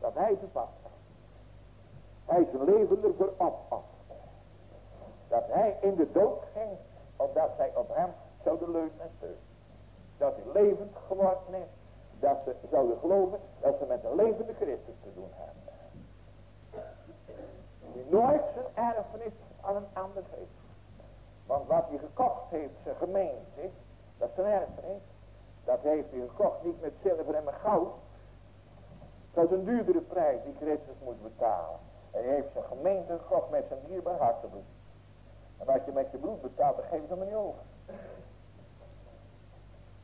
Dat hij te vast Hij zijn leven ervoor opofferde. Dat hij in de dood ging, opdat zij op hem zouden leunen en. Dat hij levend geworden is. Dat ze zouden geloven dat ze met een levende Christus te doen hebben. Die nooit zijn erfenis aan een ander geeft. Want wat hij gekocht heeft, zijn gemeente, dat is zijn erfenis. Dat heeft hij gekocht niet met zilver en met goud. Dat is een duurdere prijs die Christus moet betalen. Hij heeft zijn gemeente gekocht met zijn dierbaar hartebloed. En wat je met je bloed betaalt, dat geeft hem niet over.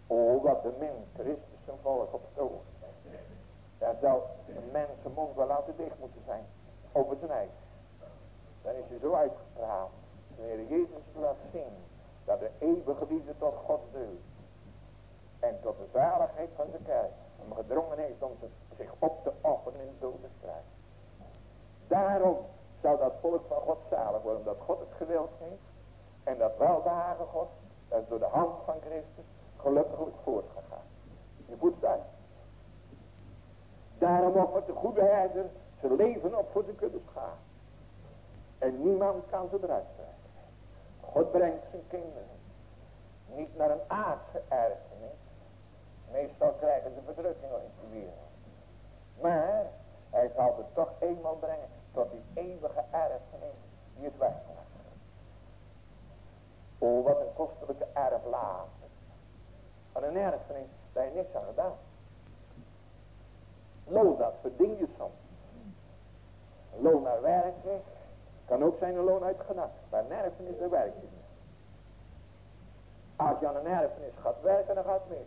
Oh, wat de min Christus zijn volk op het oog. Daar zou een mens zijn mond wel laten dicht moeten zijn. Over zijn eigen. Dan is hij zo uitgepraat. De Heer Jezus laat zien dat de eeuwige liefde tot God deugt. En tot de zaligheid van de kerk. Hem gedrongen heeft om zich op te offeren in de dode strijd. Daarom zou dat volk van God zalig worden. Omdat God het gewild heeft. En dat welbehagen God. Dat door de hand van Christus gelukkig voortgegaan. Je voet uit. Daarom offert de goede herder zijn leven op voor de kudde. En niemand kan ze eruit trekken. God brengt zijn kinderen niet naar een aardse erfenis. Meestal krijgen ze verdrukking in de wereld. Maar hij zal ze toch eenmaal brengen tot die eeuwige erfenis die het weg Oh, wat een kostelijke erflaat. Van een erfenis, daar je niks aan gedaan. Loon, dat verdien je soms. loon naar werken kan ook zijn een loon uit genade. Maar een erfenis, daar werk je niet. Als je aan een erfenis gaat werken, dan gaat het mis.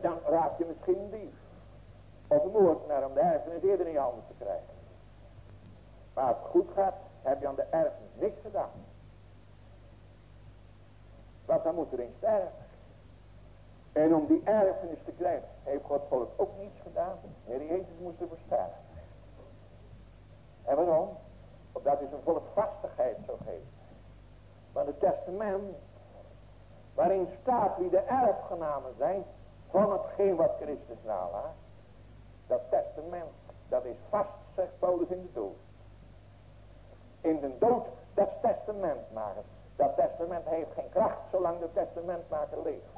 Dan raak je misschien dief. Of een moordenaar om de erfenis eerder in je handen te krijgen. Maar als het goed gaat, heb je aan de erfenis niks gedaan. Want dan moet erin sterven. En om die erfenis te krijgen, heeft God volk ook niets gedaan. Heer Jezus moest ervoor sterven. En waarom? Omdat hij zijn volk vastigheid zou geven. Van het testament, waarin staat wie de erfgenamen zijn van hetgeen wat Christus nalaat. Dat testament, dat is vast, zegt Paulus in de dood. In de dood des testamentmakers. Dat testament heeft geen kracht zolang de testamentmaker leeft.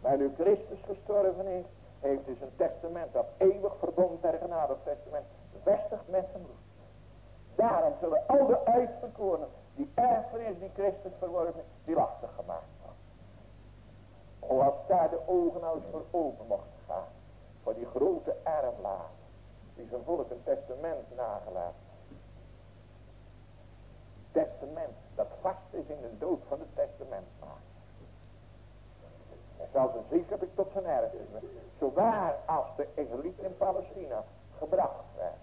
Maar nu Christus gestorven is, heeft hij zijn testament, dat eeuwig verbond ter genade testament, bevestigd met zijn bloed. Daarom zullen al de uitverkorenen, die erfenis die Christus verworven die lastig gemaakt worden. O, als daar de ogen nou voor open mochten gaan, voor die grote erflaat, die zijn volk een testament nagelaten testament dat vast is in de dood van de testamentmaker. En zelfs een ziek heb ik tot zijn erfenis. Zo waar als de Israëlieten in Palestina gebracht werden.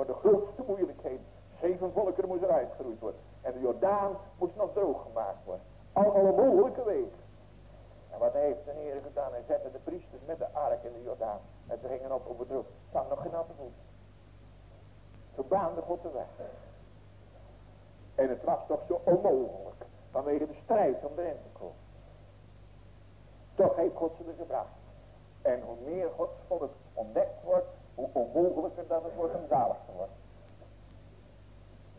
Door de grootste moeilijkheden. Zeven volkeren moesten uitgeroeid worden. En de Jordaan moest nog droog gemaakt worden. Allemaal een mogelijke wegen. En wat heeft de Heer gedaan? Hij zette de priesters met de ark in de Jordaan. En ze gingen op over droog. Kan nog geen natte voet. Zo baande God de weg. En het was toch zo onmogelijk. Vanwege de strijd om erin te komen. Toch heeft God ze er gebracht. En hoe meer Gods volk ontdekt wordt, hoe onmogelijker dat het wordt om zalig te worden.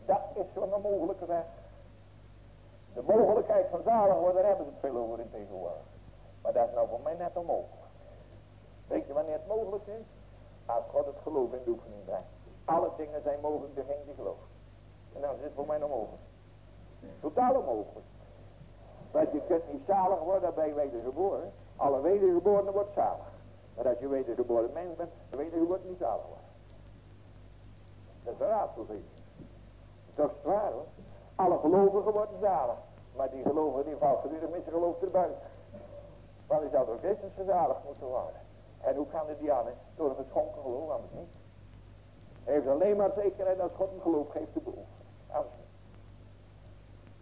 Dat is zo'n onmogelijke weg. De mogelijkheid van zalig worden, daar hebben ze het veel over in tegenwoordig. Maar dat is nou voor mij net onmogelijk. Weet je wanneer het mogelijk is? Als God het geloof in de oefening brengt. Alle dingen zijn mogelijk degene die gelooft. En dan is het voor mij nog mogelijk. Totaal onmogelijk. Want je kunt niet zalig worden bij wedergeboren. Alle wedergeborenen wordt zalig. Maar als je wedergeboren mens bent, dan wedergeboren niet zalig worden. Dat is een raadselvisie. Dat is waar hoor. Alle gelovigen worden zalig. Maar die gelovigen die gedurig met zijn geloof erbuiten. Want die zou door Christus zalig moeten worden. En hoe kan het die aan? Door een geschonken geloof, anders niet. Hij heeft alleen maar zekerheid als God een geloof geeft te beoefenen. Anders niet.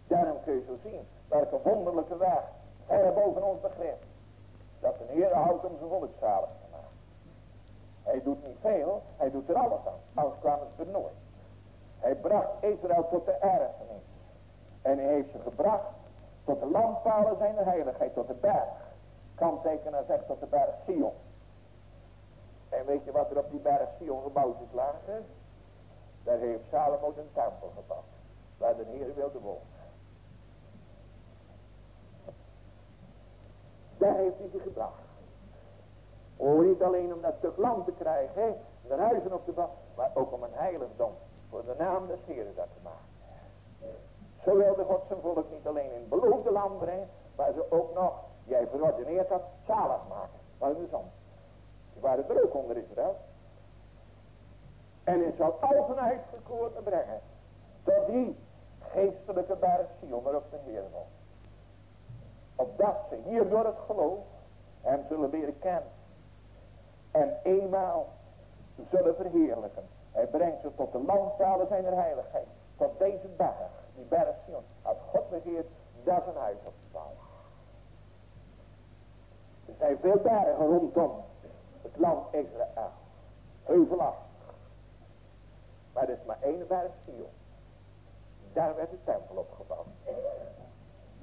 Daarom kun je zo zien, welke wonderlijke weg ver boven ons begrip. Dat de Heer houdt om zijn volk zalig te. Hij doet niet veel, hij doet er alles aan. Anders kwamen ze er. Hij bracht Israël tot de erfenis. En hij heeft ze gebracht tot de landpalen zijn de heiligheid, tot de berg. Kanttekenaar zegt tot de berg Sion. En weet je wat er op die berg Sion gebouwd is lager? Daar heeft Salomo een tempel gebouwd. Waar de Heer wilde wonen. Daar heeft hij ze gebracht. Oh, niet alleen om dat stuk land te krijgen, hè, de huizen op te bouwen, maar ook om een heiligdom voor de naam des Heeren dat te maken. Zo wilde God zijn volk niet alleen in het beloofde land brengen, maar ze ook nog, jij verordeneert dat, zalig maken. In de zon. Die waren er ook onder Israël. En hij zal al zijn uitverkorenen brengen. Tot die geestelijke berg Sion waarop de Heer woont. Opdat ze hier door het geloof hem zullen leren kennen. En eenmaal zullen verheerlijken. Hij brengt ze tot de landtalen zijn er heiligheid. Tot deze berg, die berg Sion. Als God begeert, daar zijn huis op te bouwen. Er zijn veel bergen rondom het land Israël. heuvelachtig. Maar er is maar één berg Sion. Daar werd de tempel opgebouwd.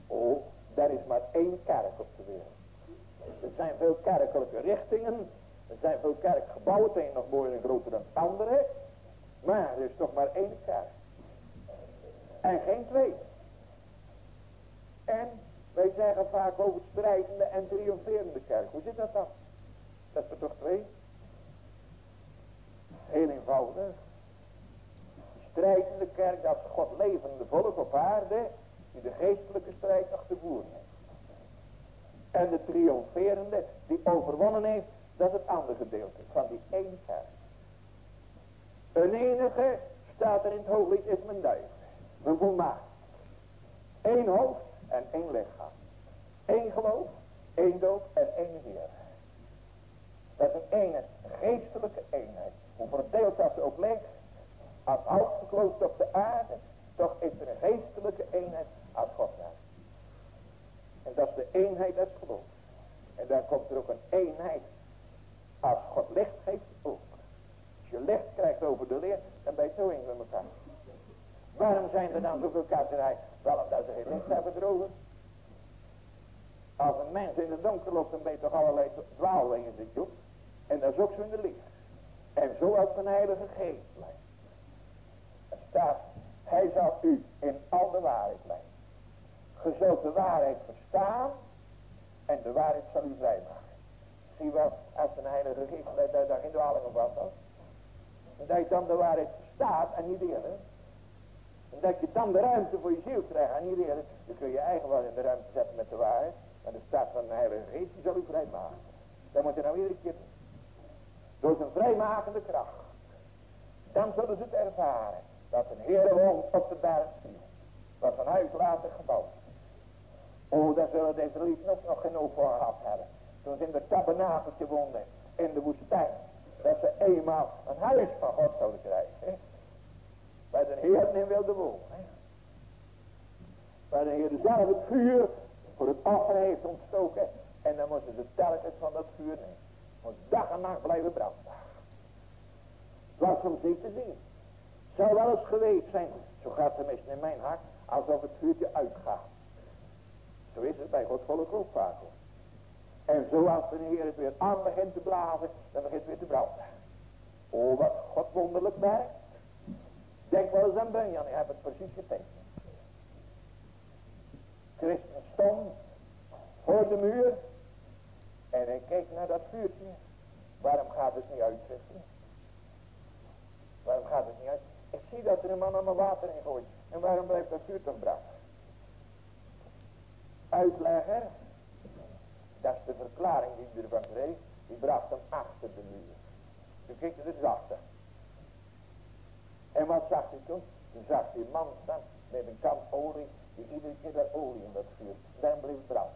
Oh, daar is maar één kerk op de wereld. Er zijn veel kerkelijke richtingen. Er zijn veel kerkgebouwen. Het een nog mooier en groter dan het andere. Maar er is toch maar één kerk. En geen twee. En wij zeggen vaak over strijdende en triomferende kerk. Hoe zit dat dan? Dat er toch twee? Heel eenvoudig. De strijdende kerk, dat is God levende volk op aarde, die de geestelijke strijd nog te voeren heeft. En de triomferende, die overwonnen heeft, dat is het andere gedeelte van die kerk. Een enige staat er in het hooglied is mijn duif. Mijn volmaakt. Eén hoofd en één lichaam. Eén geloof, één dood en één Heer. Dat is een ene geestelijke eenheid. Hoe verdeeld als ze ook ligt, als uitgekloosd op de aarde, toch is er een geestelijke eenheid als God daar. En dat is de eenheid des geloofs. En dan komt er ook een eenheid als God licht geeft ook. Als je licht krijgt over de leer, dan ben je zo in met elkaar. Waarom zijn er dan zoveel katterij? Wel omdat ze geen licht hebben erover. Als een mens in het donker loopt, dan ben je toch allerlei dwaalwegen je op. En dat is ook zo de licht. En zo als een heilige geest blijft. Er staat, hij zal u in al de waarheid leiden. Ge zult de waarheid verstaan en de waarheid zal u vrijmaken. Zie wel, als een heilige geest dat daar geen dwaling op was. En dat je dan de waarheid verstaat en niet eerder. En dat je dan de ruimte voor je ziel krijgt en niet eerder. Dan kun je eigen wel in de ruimte zetten met de waarheid. En de staat van de heilige geest, die zal u vrijmaken. Dat moet je nou iedere keer doen. Door zijn vrijmakende kracht. Dan zullen ze het ervaren. Dat een Heer woont op de berg. Dat zijn huis later gebouwd. Oh, daar zullen deze lieden ook nog geen oog voor gehad hebben. Toen ze in de tabernakeltje woonden. In de woestijn. Dat ze eenmaal een huis van God zouden krijgen. Waar de Heer in wilde wonen. Waar de Heer zelf het vuur voor het offer heeft ontstoken. En dan moesten ze telkens van dat vuur nemen. Moest dag en nacht blijven branden. Het was soms niet te zien. Zou wel eens geweest zijn, zo gaat het tenminste in mijn hart, alsof het vuurtje uitgaat. Zo is het bij God volk ook vaak. En zoals de Heer het weer aan begint te blazen, dan begint het weer te branden. Oh, wat God wonderlijk werkt. Denk wel eens aan Benjan, ik heb het precies getekend. Christen stond voor de muur en hij keek naar dat vuurtje. Waarom gaat het niet uit. Waarom gaat het niet uit? Ik zie dat er een man allemaal water in gooit. En waarom blijft dat vuur toch branden? Uitlegger, dat is de verklaring die hij ervan kreeg, die bracht hem achter de muur. Toen keek hij er zachter. En wat zag hij toen? Toen zag hij een man staan met een kan olie, die iedere keer daar olie in dat vuur. Dan bleef branden.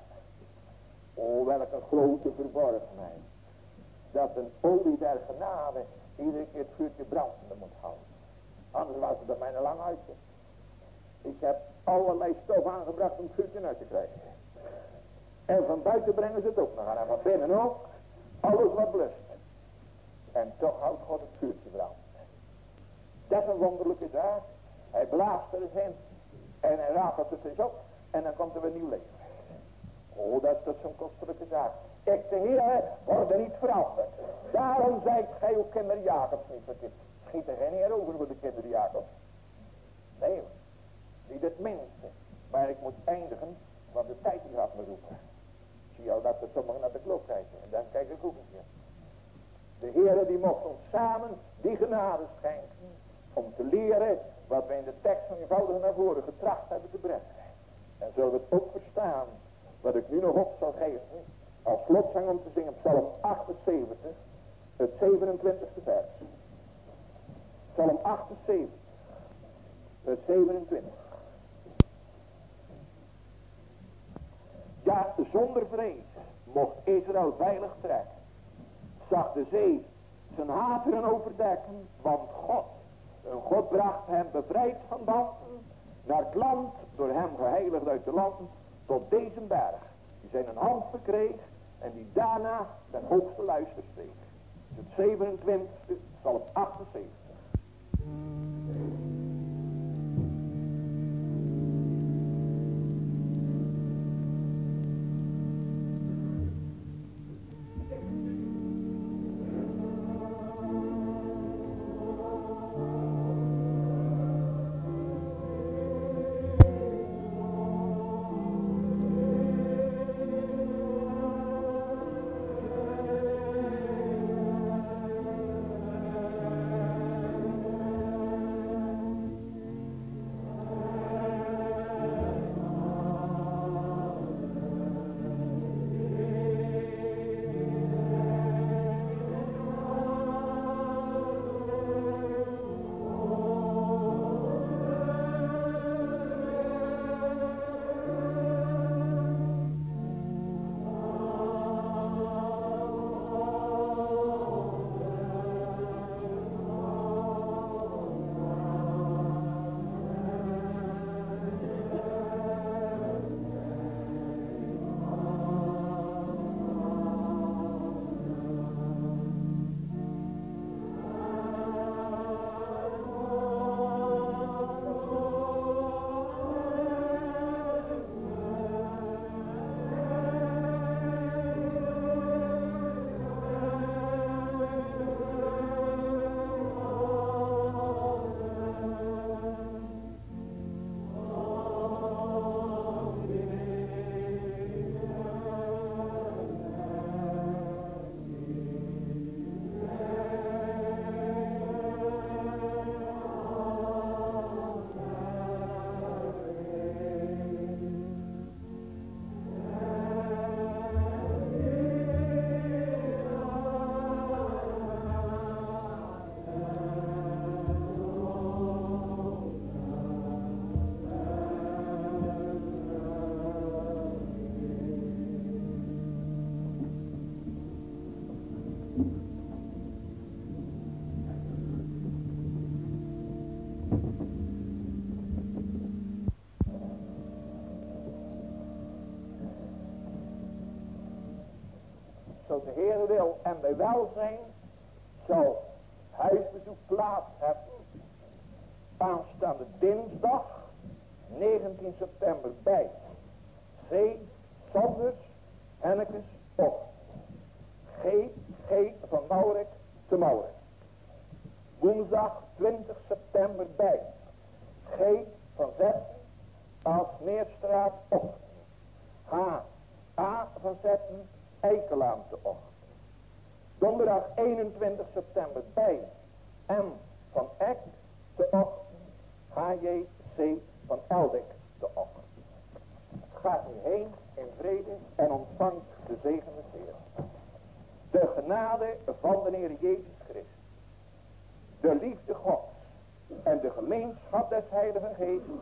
Oh, welke grote verborgenheid. Dat een olie der genade iedere keer het vuurtje brandende moet houden. Anders was het er bijna lang uit. Ik heb allerlei stof aangebracht om het vuurtje uit te krijgen. En van buiten brengen ze het ook nog aan. En van binnen ook. Alles wat blust. En toch houdt God het vuurtje brand. Dat is een wonderlijke zaak. Hij blaast er eens in. En hij raadt het eens op. En dan komt er weer nieuw leven. Oh, dat is zo'n kostelijke zaak. Ik, de Heer, worden niet veranderd. Daarom zijt gij ook kinderen Jacobs niet verkeerd. Schiet er geen eer over voor de kinderen Jacobs. Nee hoor. Niet het minste. Maar ik moet eindigen, want de tijd die gaat me roepen. Zie je al dat er sommigen naar de klok kijken. En dan kijk ik ook een keer. De Heer die mocht ons samen die genade schenken. Om te leren wat we in de tekst van eenvoudig naar voren getracht hebben te brengen. En zullen we het ook verstaan. Wat ik nu nog op zal geven. Als slotzang om te zingen. Psalm 78. Het 27e vers. Psalm 78. Het 27. Ja, zonder vrees mocht Israël veilig trekken. Zag de zee zijn hateren overdekken, want God, een God bracht hem bevrijd van banden, naar het land, door hem geheiligd uit de landen, tot deze berg, die zijn een hand verkreeg, en die daarna ten hoogste luister steeg. Het 27e Psalm 78. De Heer wil en bij welzijn zal huisbezoek plaats hebben aanstaande dinsdag 19 september bij C. Sanders Hennekes of G. G. van Maurik te Maurik. Woensdag 20 september bij G. van Zetten als Meerstraat of H. A. van Zetten Eikelaan te ochtend. Donderdag 21 september bij M. van Eck te ochtend. H.J.C. van Eldik te ochtend. Gaat nu heen in vrede en ontvangt de zegen. De genade van de Heer Jezus Christus. De liefde Gods en de gemeenschap des Heiligen Geestes